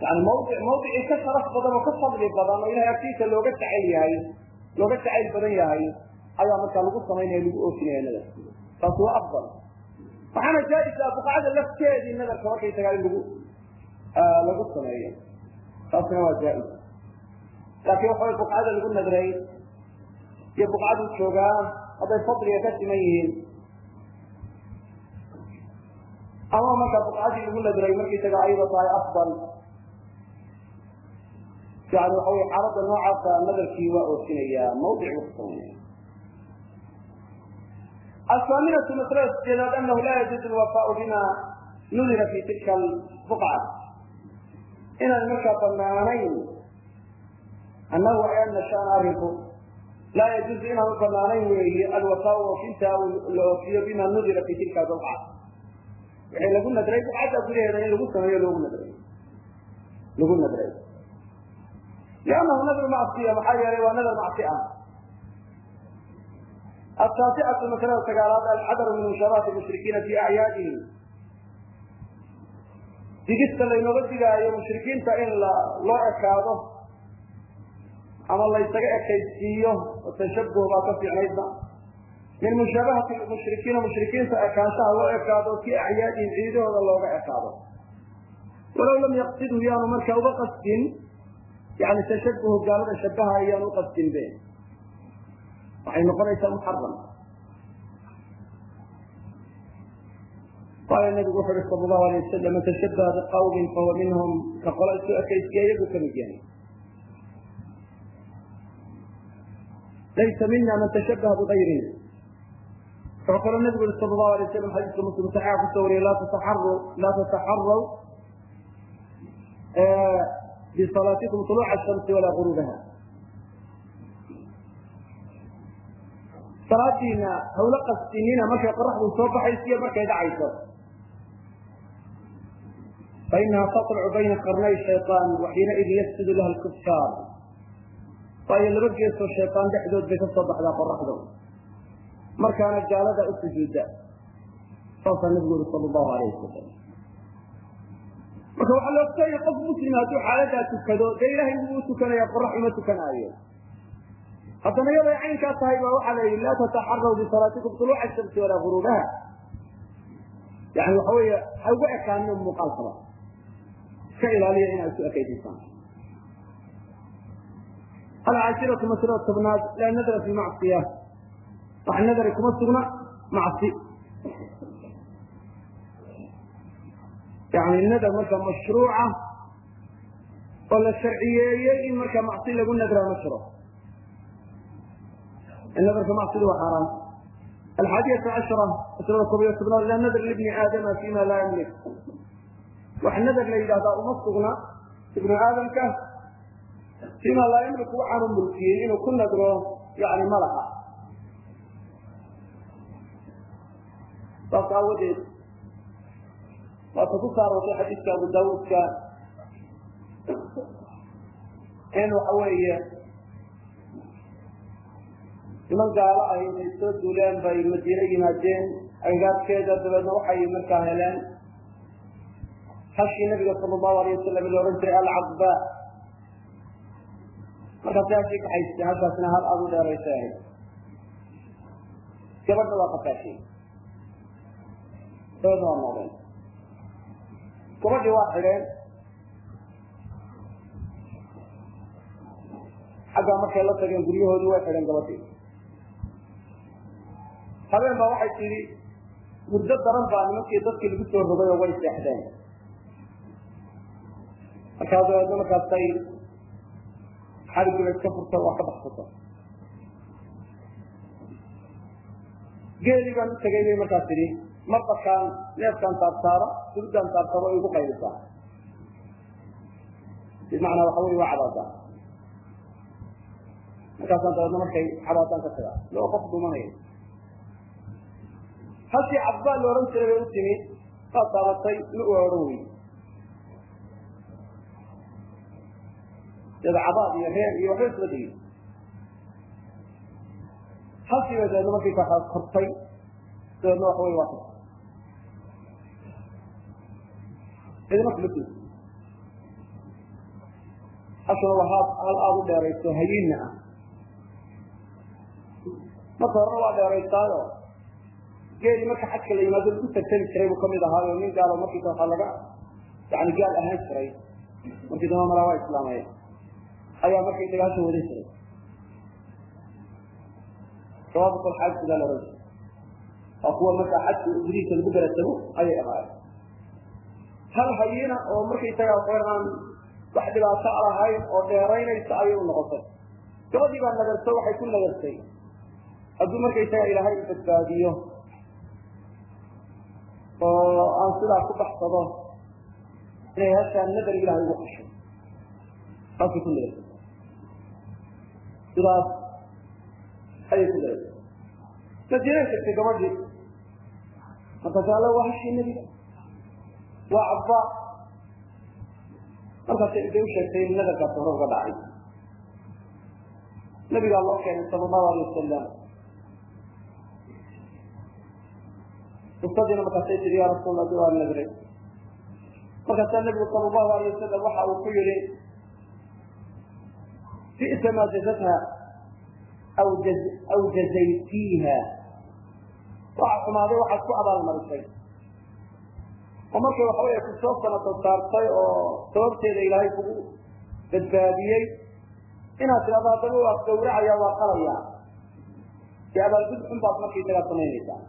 yani mawdic mawdicii ka sharaf badan oo ka fadli badan oo ilahay agtiisa looga jacayl yahay looga jacayl badan yahay ayaa markaa lagu samaynaya lagu oofinaya nadar taasi waa afdal waxaana jaa-isa buqacada lafteedii nadarka markay tagaa in lagu lagu sameeyo taasina waa jaa-is laakiin waxa way buqcada lagu nadray iyo buqcadu joogaa hadday fadliga ka siman yihiin ama markaa buqcadii lagu nadray markay tagaa ayada tahay afdal yani waxa wey xaalada noocaasa nadarkii waa oofinayaa mawdic wkusawnay athaaminatu maslada sideedaad anahu laa yajuuzu lwafaau bima nudira fi tilka buqca inaan markaa banaanayn annahu ayana shaan arinku laa yajuuzu inaanu banaanayn weeye alwafaau oofinta la oofiyo bima nudira fi tilka buqca waxay lagu nadray buqcadda gudaheeda in lagu sameeyo logu nadray. Lagu nadray lnnahu nadr macsiya maxaa yeelay waa nadar macsi ah asaasicatu masalada sagaalaad alxadaru min inshabaati mushrikiina fi acyaadihim digista laynooga digaayo mushrikiinta in loo ekaado ama laysaga ekaysiiyo tashabuh baa ka fiicnaydna min mushaabahati mushrikiina mushrikiinta ekaanshaha loo ekaado fi acyaadihim ciidahooda looga ekaado walow lam yaqsidhu yaanu markaa uga qasdin yani tashabuhu gaalada shabaha yaanu uqasdin be waxay noqonaysaa muxaram qaala nabigu wuxu uhi sal allahu alay wasalam man tashabaha biqawmin fahuwa minhum ka qola isu ekaysiya iyagu ka mid yahay laysa mina man tashabaha bigayrina wuxuu kaloo nabigu yihi sal allahu alay wasalam xadiiska muslim saxiixa ku soo wariyay laa tataxaru bsalaatikum tuluca asamsi walaa quruubaha salaadiina hawla qasdinina markay qoraxdu soo baxayso iyo markay dhacayso fainaha taطlcu bayna qarnay shayaan waxiinaidi yafsidu laha lkuffaar waayo laba geesoo shayaan dhexdood bay ka baxdaa qoraxdu markaana gaalada u sujuuda saasa nabigu uri sal llahu alayh wasalam marka waxaa la ogtaya qof muslim hadduu xaaladaa tukado dee ilahay buu tukanaya qorax tukanaayo. Haddana iyaday caynkaa tahay ba waxaa la yidhi laa tataxaraw bisalaatikum tuluuca shamsi walaa guruubaha yani waxa weeye ha ugu ekaanin muuqaalkaba iska ilaaliya inaad isu ekaysisaan alcaashiratu masalada tobnaad laa nadra fi macsiya. Wax nadari kuma sugna macsi yani nadar marka mashruuca oo la sharciyeeyey in marka macsi lagu nadraa ma jiro. Nadarka macsidu waa xaaraan alxaadiyata cashara maslada koob iyo tobnaad laa nadr libni aadama fima laa yamlik. Wax nadar la yidhahdaa uma sugna ibnu aadamka fima laa yamliku waxaanu mulkiyey inuu ku nadro yani malaha. Saas aawadeed waata ku saarotay xadiiska abu daawuudka in waxa weeye niman gaalo ah intay soo duuleen bay madiine yimaadeen. Agagaarkeeda dabeedna waxay markaa heleen. Hashii nabiga sala allahu alayh wasalam la odhan jiray alcadba markaasay hashii kaxaysteen hashaasina hal aada u dheeraysa ahayd gabadha waa qafaashay dabeedna waa noqdeen gabadhii waa xidheen. Xaggaa markay la tageen guryahoodii way xidheen gabadhii habeen baa waxay tidhi muddo daran baa nimankii dadkii lagu soo rogay oo way seexdeen. Markaa dabeedna markaasay xarigiiba iska furta waa ka baxsata geelii baan u tegay bay markaas tidhi marbakaan neefkaan taabtaaba suruddaan taabtaaba o igu qaylisaa bimacnaa waxa wey waa cadaadaa markaasaan dabeedna markay cadaadaan ka tagaa loo qof dhumanaya hashii cadbaa la odhan jiray bay u timi waa taabatay ma u wey sida cabaad iyo reer iyo waxba isla degay hashii bay dabeedna markii ka kortay dabeedna waxa wey waa cidina kuma tuusi hashuna waa hal aada u dheerayso hayiinna ah. Marka horena waa dheeraysaayo geeli marka xajka la yimaado lagu tartami jiray buu ka mid ahaayo nin gaalo markiisa waxaa laga yani gaal ahaan jiray markii damba malaa waa islaamaya ayaa markaysaga hasha wadan jiray. Sawaabq alxaaj sidaa la jiray waa kuwa markaa xajka gudihiisa lagu beratamo ayay ahaayeen hal hayiina oo markaysaga aan wax dhibaato lahayn oo dheeraynaysa ayay u noqotay. Gabadii baa nagarto waxay ku nagartay. Hadduu markaysaga ilaahay badbaadiyo oo aan sidaa ku baxsado inay hashaan nadar ilahay ugu qasho. Saasay ku nagartay. Sidaas ayay ku nagartay. Madiinay tagtay gabadhii. Markaas alla waa hashii nebiga waa cabbaa markaasay intay u sheegtay nadarkaas hore uga dhacay. Nabigaa loo keenay sala allahu alay wasalam qisadiina markaasay tihi ya rasuul adi waa nadray markaasaa nabigu sala allahu alay wasalam waxa uu ku yihi bi'sa maa jazatha aw aw jazaytiiha. Waxa xumaaday waxaad ku abaalmarisay oo markay waxa wey ku soo sanato saartay oo sababteeda ilaahay kugu badbaadiyey. Inaad tidhahdo haddaba waa gawracaya waa qalaya. Dee abaalgud xun baad markaysagaa samaynaysaa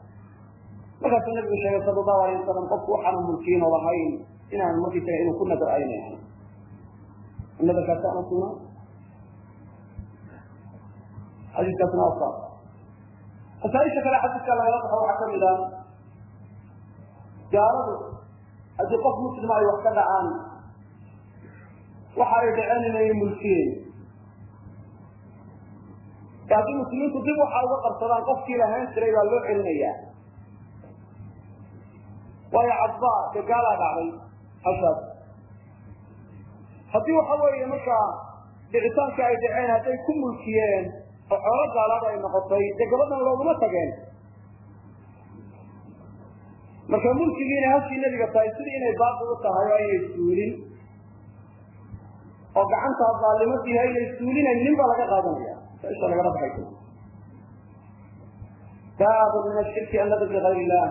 markaasuu nabigu sheegay sala allahu alayh wasalam qofku waxaanu mulkiino lahayn inaan markaysaga inuu ku nadar aynay ahayn nadarkaasi aanu sugnaa? Xadiiskaasna waa saas. Masaaisha kale xadiiska lagala baxo waxaa ka mid ah gaaladu haddii qof muslima ay wax ka dhacaan waxa ay dhaceen inay mulkiyeen. Haddii muslimiintu dib waxa uga qabsadaan qofkii lahaan jiray baa loo celinayaa. Waayo cadbaa gaalaa dhacday hashaas haddii waxa weeye markaa dhicitaankii ay dhaceen hadday ku mulkiyeen oo xoolo gaalaada ay noqotay dee gabadhan looguma tageen marka mulkigii inay hashii nebiga tahay sidii inay baaqi u tahay oo aynay suulin. Oo gacantaa daalimadiiha aynay suulinaynin baa laga qaadanaya. Saisha lagala baxaysa baabu min ashirki an nadr bigayr illah.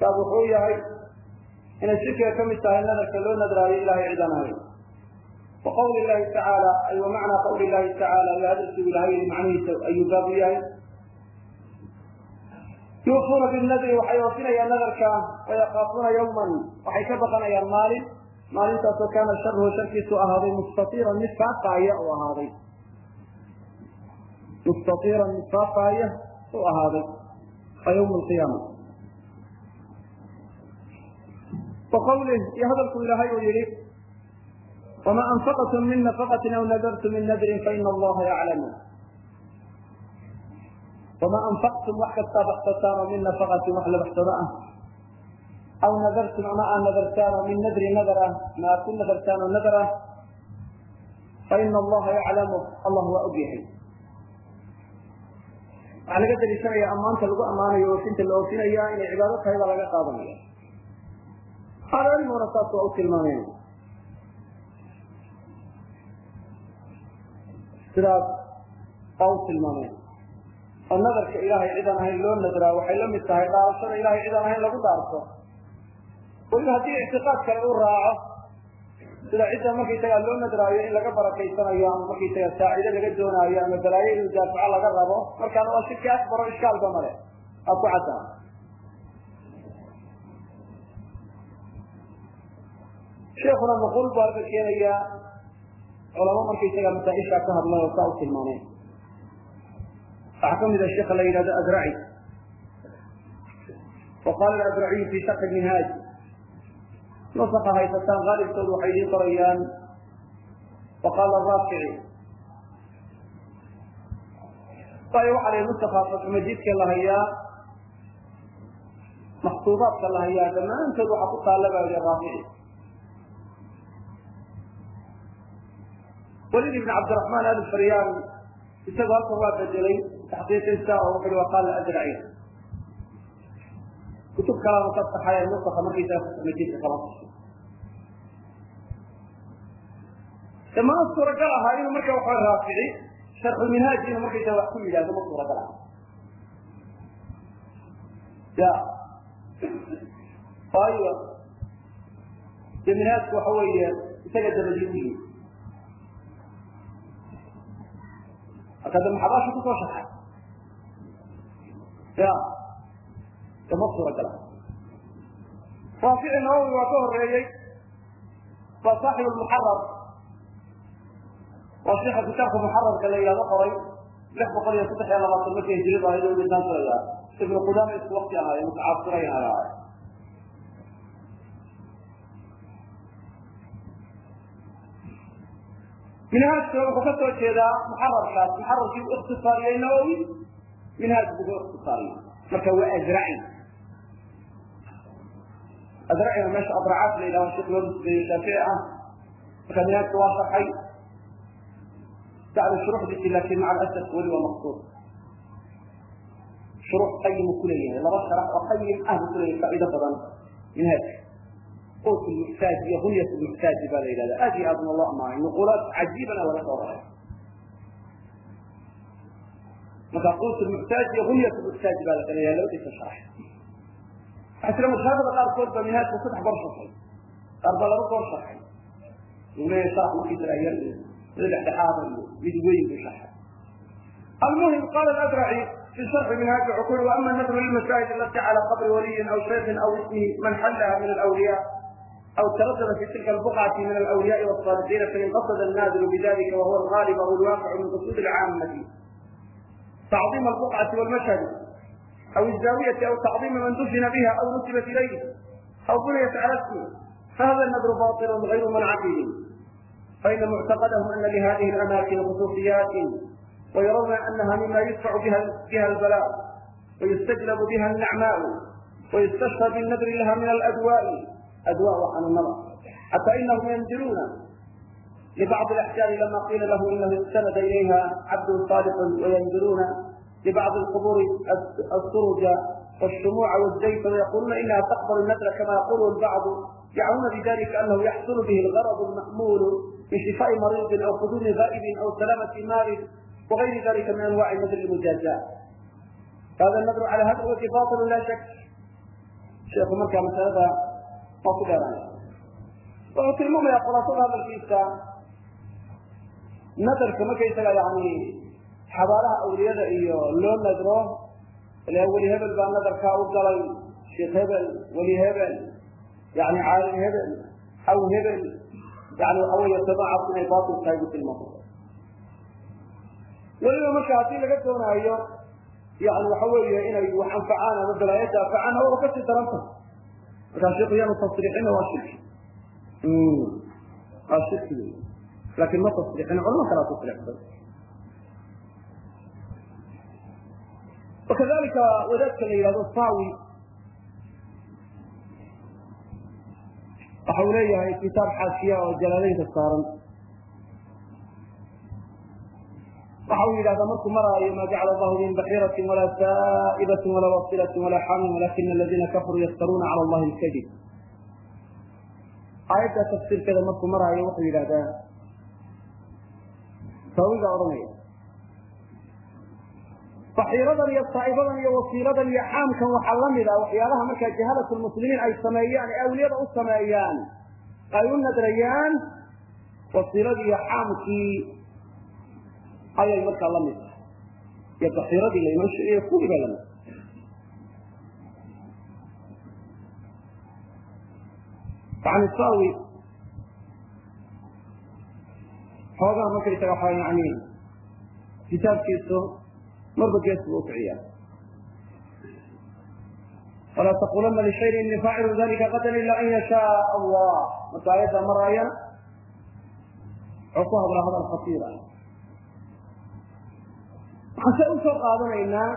Baab wuxuu yahay inay shirkiga ka mid tahay nadarka loo nadraayo ilahay cidaan ahayn wa qawli llahi tacaala ay wa macnaa qawli llahi tacaala iyo hadalkiibu ilahay macnihiisa ayuu baabu yahay yuufuuna binadri waxay oofinayaan nadarka wayakaafuuna yawman waxay ka baqanayaan maalin maalintaasoo kaana sharuhu sharkiisu ahaaday mustaiiran mid faafaaya u ahaaday mustaiiran mid faafaaya u ahaaday waa ywm alqiyaama wa iyo hadalku ilaahay uu yihi wama anfaqtum min nafaqatin aw nadartum min nadrin faina allaha yaclamu wama anfaqtum wax kastaa baxsataan oo min nafaqatin wax la baxsado ah aw nadartum ama aa nadartaan oo min nadri nadar ah ma aad ku nadartaan oo nadar faina allaha yaclamu allah waa og waxaa laga daliishanaya ammaanta lagu ammaanayo oofinta la oofinaya inay cibaado tahay laga qaadanaya aalmuna saas waa u tilmaameen sidaas waa u tilmaameen oo nadarka ilaahay cidaan ahayn loo nadraa waxay la mid tahay dhaarashada ilahay cidaan ahayn lagu dhaarto. Weliba haddii ictiqaad kale uu raaco sida cidda markaysagaa loo nadraayo in laga barakaysanayo ama markaysaga saacide laga doonaayo ama balaayo inuu daafaco laga rabo markaana waa shirki akbaro ishkaalba male aa ku caddaa sheekuna nuqul buu halka keenayaa culamo markaysaga masaaishaa ka hadlay oo saa u tilmaameen waxaa ka mid a sheeka la yidhahdo adraci wa qaala adraciyu fi shaqi minhaaj. Nusaka haysataan qaalibkoodu waxay idiin qorayaan. Wa qaala raafici. Waayo waxaa la nusaka fatxumajiidka la hayaa hayaa dhammaantood waxaa ku taalla baa yihi raafici. Walid ibn cabdiraxmaan ali faryaan isagu halkan waa bedelay taxqiiqiisa oo wuxu hi waqaala ajraci kutub kalaanu ka saxay nusaka markaysaa kusamajidka kama tashay dhammaan suuragal ahaa inuu marka waxa raafici sharxulminhaaj inuu markaysaa wax ku yidhahdo ma suuragal aha ya waayo de minhaajku waxa weeye isaga dabadii u yimi marka de maxabaasha ku soo shaxay ya. Kama suuragal aha raafici nawowi waa ka horeeyey waa saaxib lmuxarar waa sheika kitaabka muxararka la yidhahdo qoray lix boqol iyo saddex iyo labaatan markay hijrada ahayd u dhintaan kuraya ibnu qudaama isku wakti ahaaye mutacaasirayn ay ahaay minhaajka wuxuu ka soo jeedaa muxararkaas muxararkii ikhtisaariyey nawowi minhaaj buu ku ikhtisaariyey marka waa azraci azracina meesha abracaat la yidhahdo sheekh loo nisbeeyey shaafici ah marka minhaajka waa sharxay bacda shuruxdiisi laakin maca alasaf weli waa maqsuud shuruux qayimu kuleeyahay laba sharax oo qayim ah buu kuleeyahay faa'iido badan minhaajka qut lmuxtaaj iyo hunyat lmuxtaaji baa la yidhahda aad iyo aadna loo amaanay nuqulaat cajiibana laga soo raray marka quus muxtaaj iyo hunyat muxtaaj baa la qanaya labadiisa sharax waxaa jira mushaafada qaarkood ba minhaajka saddex goor sharxay qaar baa laba goor sharxay ule sharax markii jira yar iyo mid dhexdhexaada iyo mid weyn buu sharxay almuhim qala adraci fi sharxi minhaaji wuxuu ku yuri waama nadru lilmasaajid alati cala qabri waliyin aw shaykhin aw ismihi man xallaha min alawliyaa أو تردد في تلك البقعة من الأولياء والصالحين فإن قصد الناظر بذلك وهو الغالب أو الواقع من قصود العامة. تعظيم القطعة والمشهد أو الزاوية أو تعظيم من دفن بها أو نسبت إليه أو بنيت على اسمه فهذا النذر باطل غير منعقد فإن معتقدهم أن لهذه الأماكن خصوصيات ويرون أنها مما يدفع بها, بها البلاء ويستجلب بها النعماء ويستشفى بالنذر لها من الأدواء أدواء عن المرض حتى إنهم ينذرون لبعض الأحجار لما قيل له إنه استند إليها عبد صالح وينذرون لبعض القبور السرج والشموع والزيت ويقولون إنها تقبل النذر كما يقول البعض يعون بذلك أنه يحصل به الغرض المأمول بشفاء مريض أو فضول غائب أو سلامة مال وغير ذلك من أنواع النذر المجازات هذا النذر على هذا الوجه باطل لا شك شيخ مركز مسألة ما صدر عنه وفي المؤمن هذا الكيسة nadarka markaysaga yani xabaalaha awliyada iyo loo nadro ila weli hebel baa nadarkaa u galay. Sheekh hebel weli hebel yani caalim hebel aw hebel yani waxa samaacaas inay baatil tahay tilmaamaya weliba marka haddii laga doonaayo yani waxa weeye inay wax anfacaan ama balaayo daafacaan hawaba ka sii daranta markaa sheekhu yaanu tasriixina waa shirki. Waa shirki wey laakin ma tasriixin culamo kalaa tasriixsan wakadalika wadaadka la yihahdo sawi waxa uu leeyahay kitaab xaashiya oo jalaaleynka saaran waxa uu yidhahdaa markuu maraayo ma jacala allahu min baxiiratin walaa saa'ibatin walaa wasilatin walaa xaamin walakina aladiina kafaruu yaftaruuna cala allahi alkadib aayadda tafsiirkeeda markuu maraayo wuxuu yidhahdaa saawiga odhanaya. Baxiiradan iyo saa'ibadan iyo wasiiladan iyo xaamkan waxaa la mid ah waxyaalaha markaa jahalat lmuslimiin ay sameeyaan ee awliyada u sameeyaan ay u nadrayaan wasiiladii iyo xaamkii ayay markaa la mid tahay iyo baxiiradii laynoo sheegay kuwii bay la mid yani sawi xoogaa markaysaga waxa yani kitaabkiisu marba gees buu ukiciyaa walaa taqulana lishayin ini faacilu dalika qadan ila an yashaa allah. Marka aayadda maraayana wuxuu ku hadlaa hadal khatiir ah. Usoo qaadanaynaa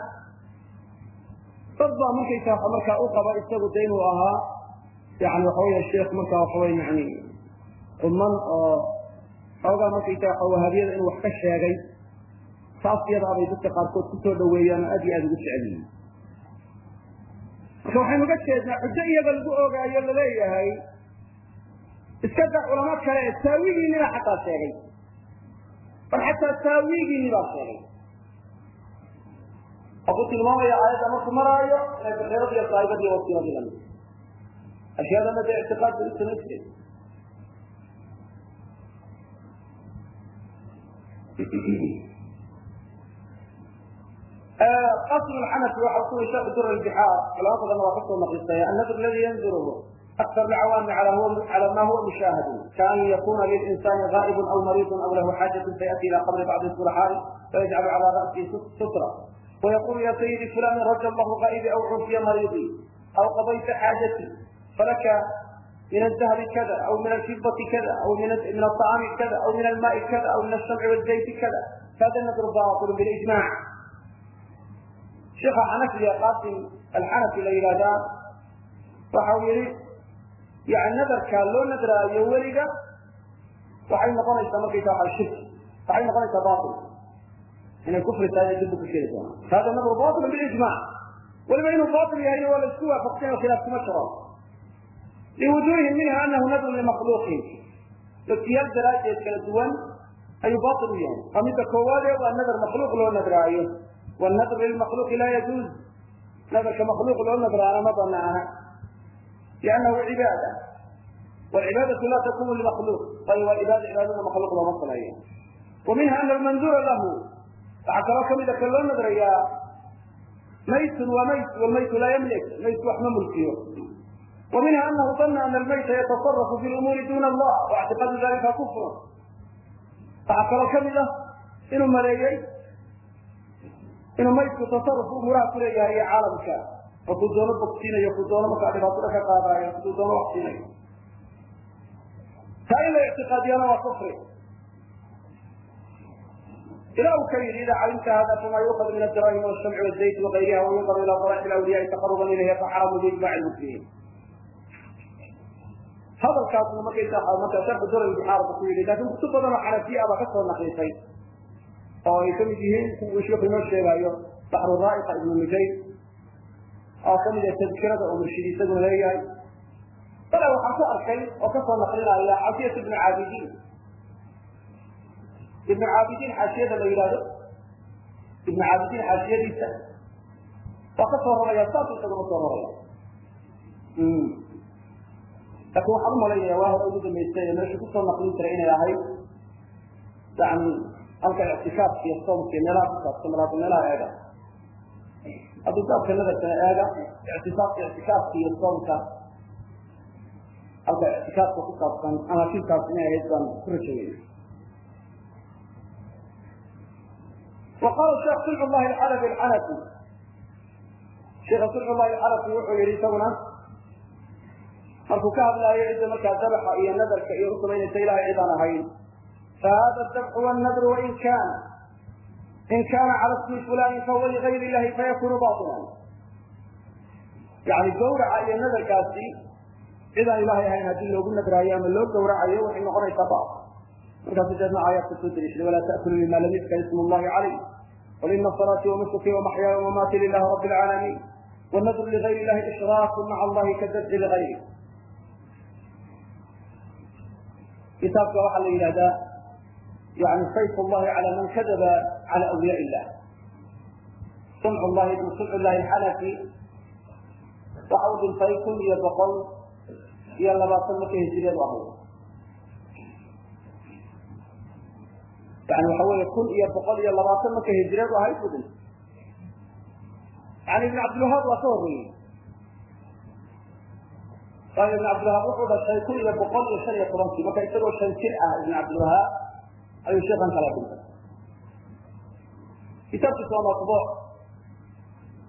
dad baa markaysa markaa u qaba isagu de inuu ahaa yani waxa weya sheekh markaa waxa wey yani quman oo xoogaa markaysa wahaabiyada inuu wax ka sheegay taas iyadaa bay dadka qaarkood ku soo dhaweeyaan oo aad iyo aada ugu jecel yihiin. Marka waxaynu uga jeednaa xujo iyaga lagu ogaayo la leeyahay iska da culamo kale ee taawigiinni baa xataa sheegay. Bal xataa taawigiinni baa sheegay. Ku tilmaamaya aayadda markuu maraayo inay baxiirad iyo saa'ibad iyo wasiiladii la mid ashyaadana dee ictiqaad bay u qasm xanafi waxa ku sharx dur bixaar culamo badanna waa kasoo naqlisaya annadr aladi yanduruhu aktar lcawaami cala ma huwa mushaahadu kaan yakuna lilinsani gaa'ibu aw mariidu aw lahu xaajatu fayati ila qabri bacdi sulaxaai fayajcalu cala ra'sihi sutra ويقول يا سيدي فلان رجى الله غائبي أو عوفي مريضي أو قضيت حاجتي min الdhb kada aw min الfidaةi kada aw min الطacaami kada aw min almaai kada aw min الshamci wاzayti kada hada nadr baطil biاجmaع sheika xanafiga qasim alxanafi la yihahdaa waxa uu yihi yani nadarka loo nadraayo weliga waxay noqonaysaa markaysa waa shirki waxay noqonaysaa bail inay kufri tahay dib ku keeni doonaa hada nadru baطil biاجmaع weliba inuu bail yahay waa la isku waafaqsan o khilaaf kuma jiro liwujuuhin minha anahu nadr limakhluuqin dadkiyaal daraaddeed kala duwan ayuu batil u yahay waa midda koowaade waa nadr makhluuq loo nadraayo والنذر للمخلوق لا يجوز نذر كمخلوق لو نذر على ما ظننا لأنه عبادة والعبادة لا تكون لمخلوق بل والعبادة عبادة مخلوق لا مصل ومنها أن المنذور له waxaa kaloo kamida ka loo nadrayaa maytun waa mayt walmaytu laa yamlik mayt wax ma mulkiyo wa minha anahu dana ana almayta yatasarafu fi lumuuri duna allah waictiqaadu dalika kufrun waxaa kaloo ka mid ah inuu maleeyey inuu maydku tasaruf umuuraha kuleeyahay iyo caalamka oo ku doono bogsiinayo ku doono markaa dhibaatada ka qaadaayo ku doono waqsiinayo taa in la ictiqaadiyana waa kufri ila u ka yidhi ida calimta hada fama yuqad min adaraahim wshamci wazayt wagayriha wayunqaru ila daraaxi awliyaai taqaruban ilayhi faxaramu biijmaci lmuslimin المسلمين. هذا الكاتب ما كيف متى شرح دور البحار بقول لكن كتب أنا حنفية أبا كسر نقيتين. أو يسمي جهين وشيخ المشي أيوه بحر الرائق ابن المجيد أو كم التذكرة أو مرشدي سجن لي فلا وحصل أركين وكسر نقلنا إلى عافية ابن عابدين ibn caabidiin xaashiyada la yidhaahdo ibn caabidiin xaashiyadiisa waa ka soo raraya saas isaguma soo raraya laakin waxaan u malaynaya waa hore ugu dambaysta ee meesha ku soo naqlin jira inay ahayd. Yani halka ictikaafka iyo soomka iyo meelaha kusaabsan malaata meelaha eega. Haddii daabka nadarkana eega ictisaaf ictikaafka iyo soomka halka ictikaafka ku saabsan amakintaas inay ahayd baan ku rajayeyna wa qaala sheekh silcullahi alcalabi alcalabi sheekha silcullahi alcalabi wuxuu yihi isaguna markuu ka hadlaayo cidda markaa dabxa iyo nadarka iyo u samaynaysa ilahay cidaan ahayn. Fahada dabxu wanadru wain kaana in kaana cala smi fulanin fahuwa ligayr illahi fayakunu bailan yani gawraca iyo nadarkaasi cidaan ilahay ahayn haddii loogu nadraayo ama loo gawracayo waxay noqonaysaa ba markaasu deedna aayaadka soo deliishay walaa taakulu mima lam yudka ism llahi calay qul ina salaati wamasuki wamaxyaaya wamamati lilahi rabi lcaalamiin wanadru ligayr illahi ishraakun maca allahi kadabxi ligayri kitaabka waxaa la yidhahdaa yani sayf llahi cala man kadaba cala awliyaa illah sunc llahi ibn sunc llahi alxanafi waxa uu dhintay kun iyo boqol iyo labaatan markay hijiriyadu ahayd yani waxa weeye kun iyo boqol iyo labaatan markay hijiradu ahayd buu dhintay. Yani ibn cabdilwahaab waa ka horreeyey waayo ibn cabdilwahaab wuxuu dhashay kun iyo boqol iyo shan iyo tobankii marka isagoo shan jir ah ibn cabdilwahaab ayuu sheekan kala dhintay kitaabkiisa waa matbuuc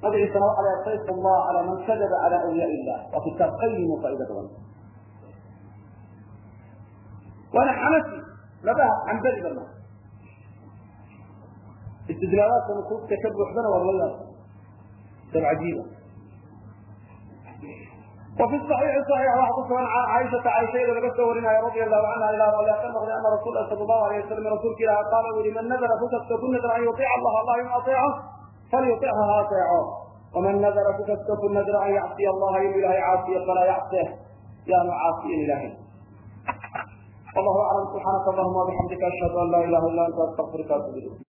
magaciisana waxa la sayf allah cala man kadaba cala awliyaa illah waa kitaab qayim oo faa'ido badan waana xanafi labaha xambali bana istidlaalaadka nusuusta ka buuxdana waa lala kitaab cajiiba وفي صحيح صحيح waxa ku sugan caaishaa caaishayda laga soo warinayo radi allahu canha ilah ala ka noqday ana rasul lahi allahu alayه wasalam rasuulka ilaah qaala u yihi man nadra ku ku nadra an yuiic allah allah in aeeco falyuicha ha aeeco waman nadra ku ku nadra an yacsiya allaha inu ilahay caasiyo falaa yacseh yaanu caasiyin ilahay wallahu aclam subxaanaka allahuma wabixamdika ashhadu an laa ilaha illa anta astaqfiruka atub ilayk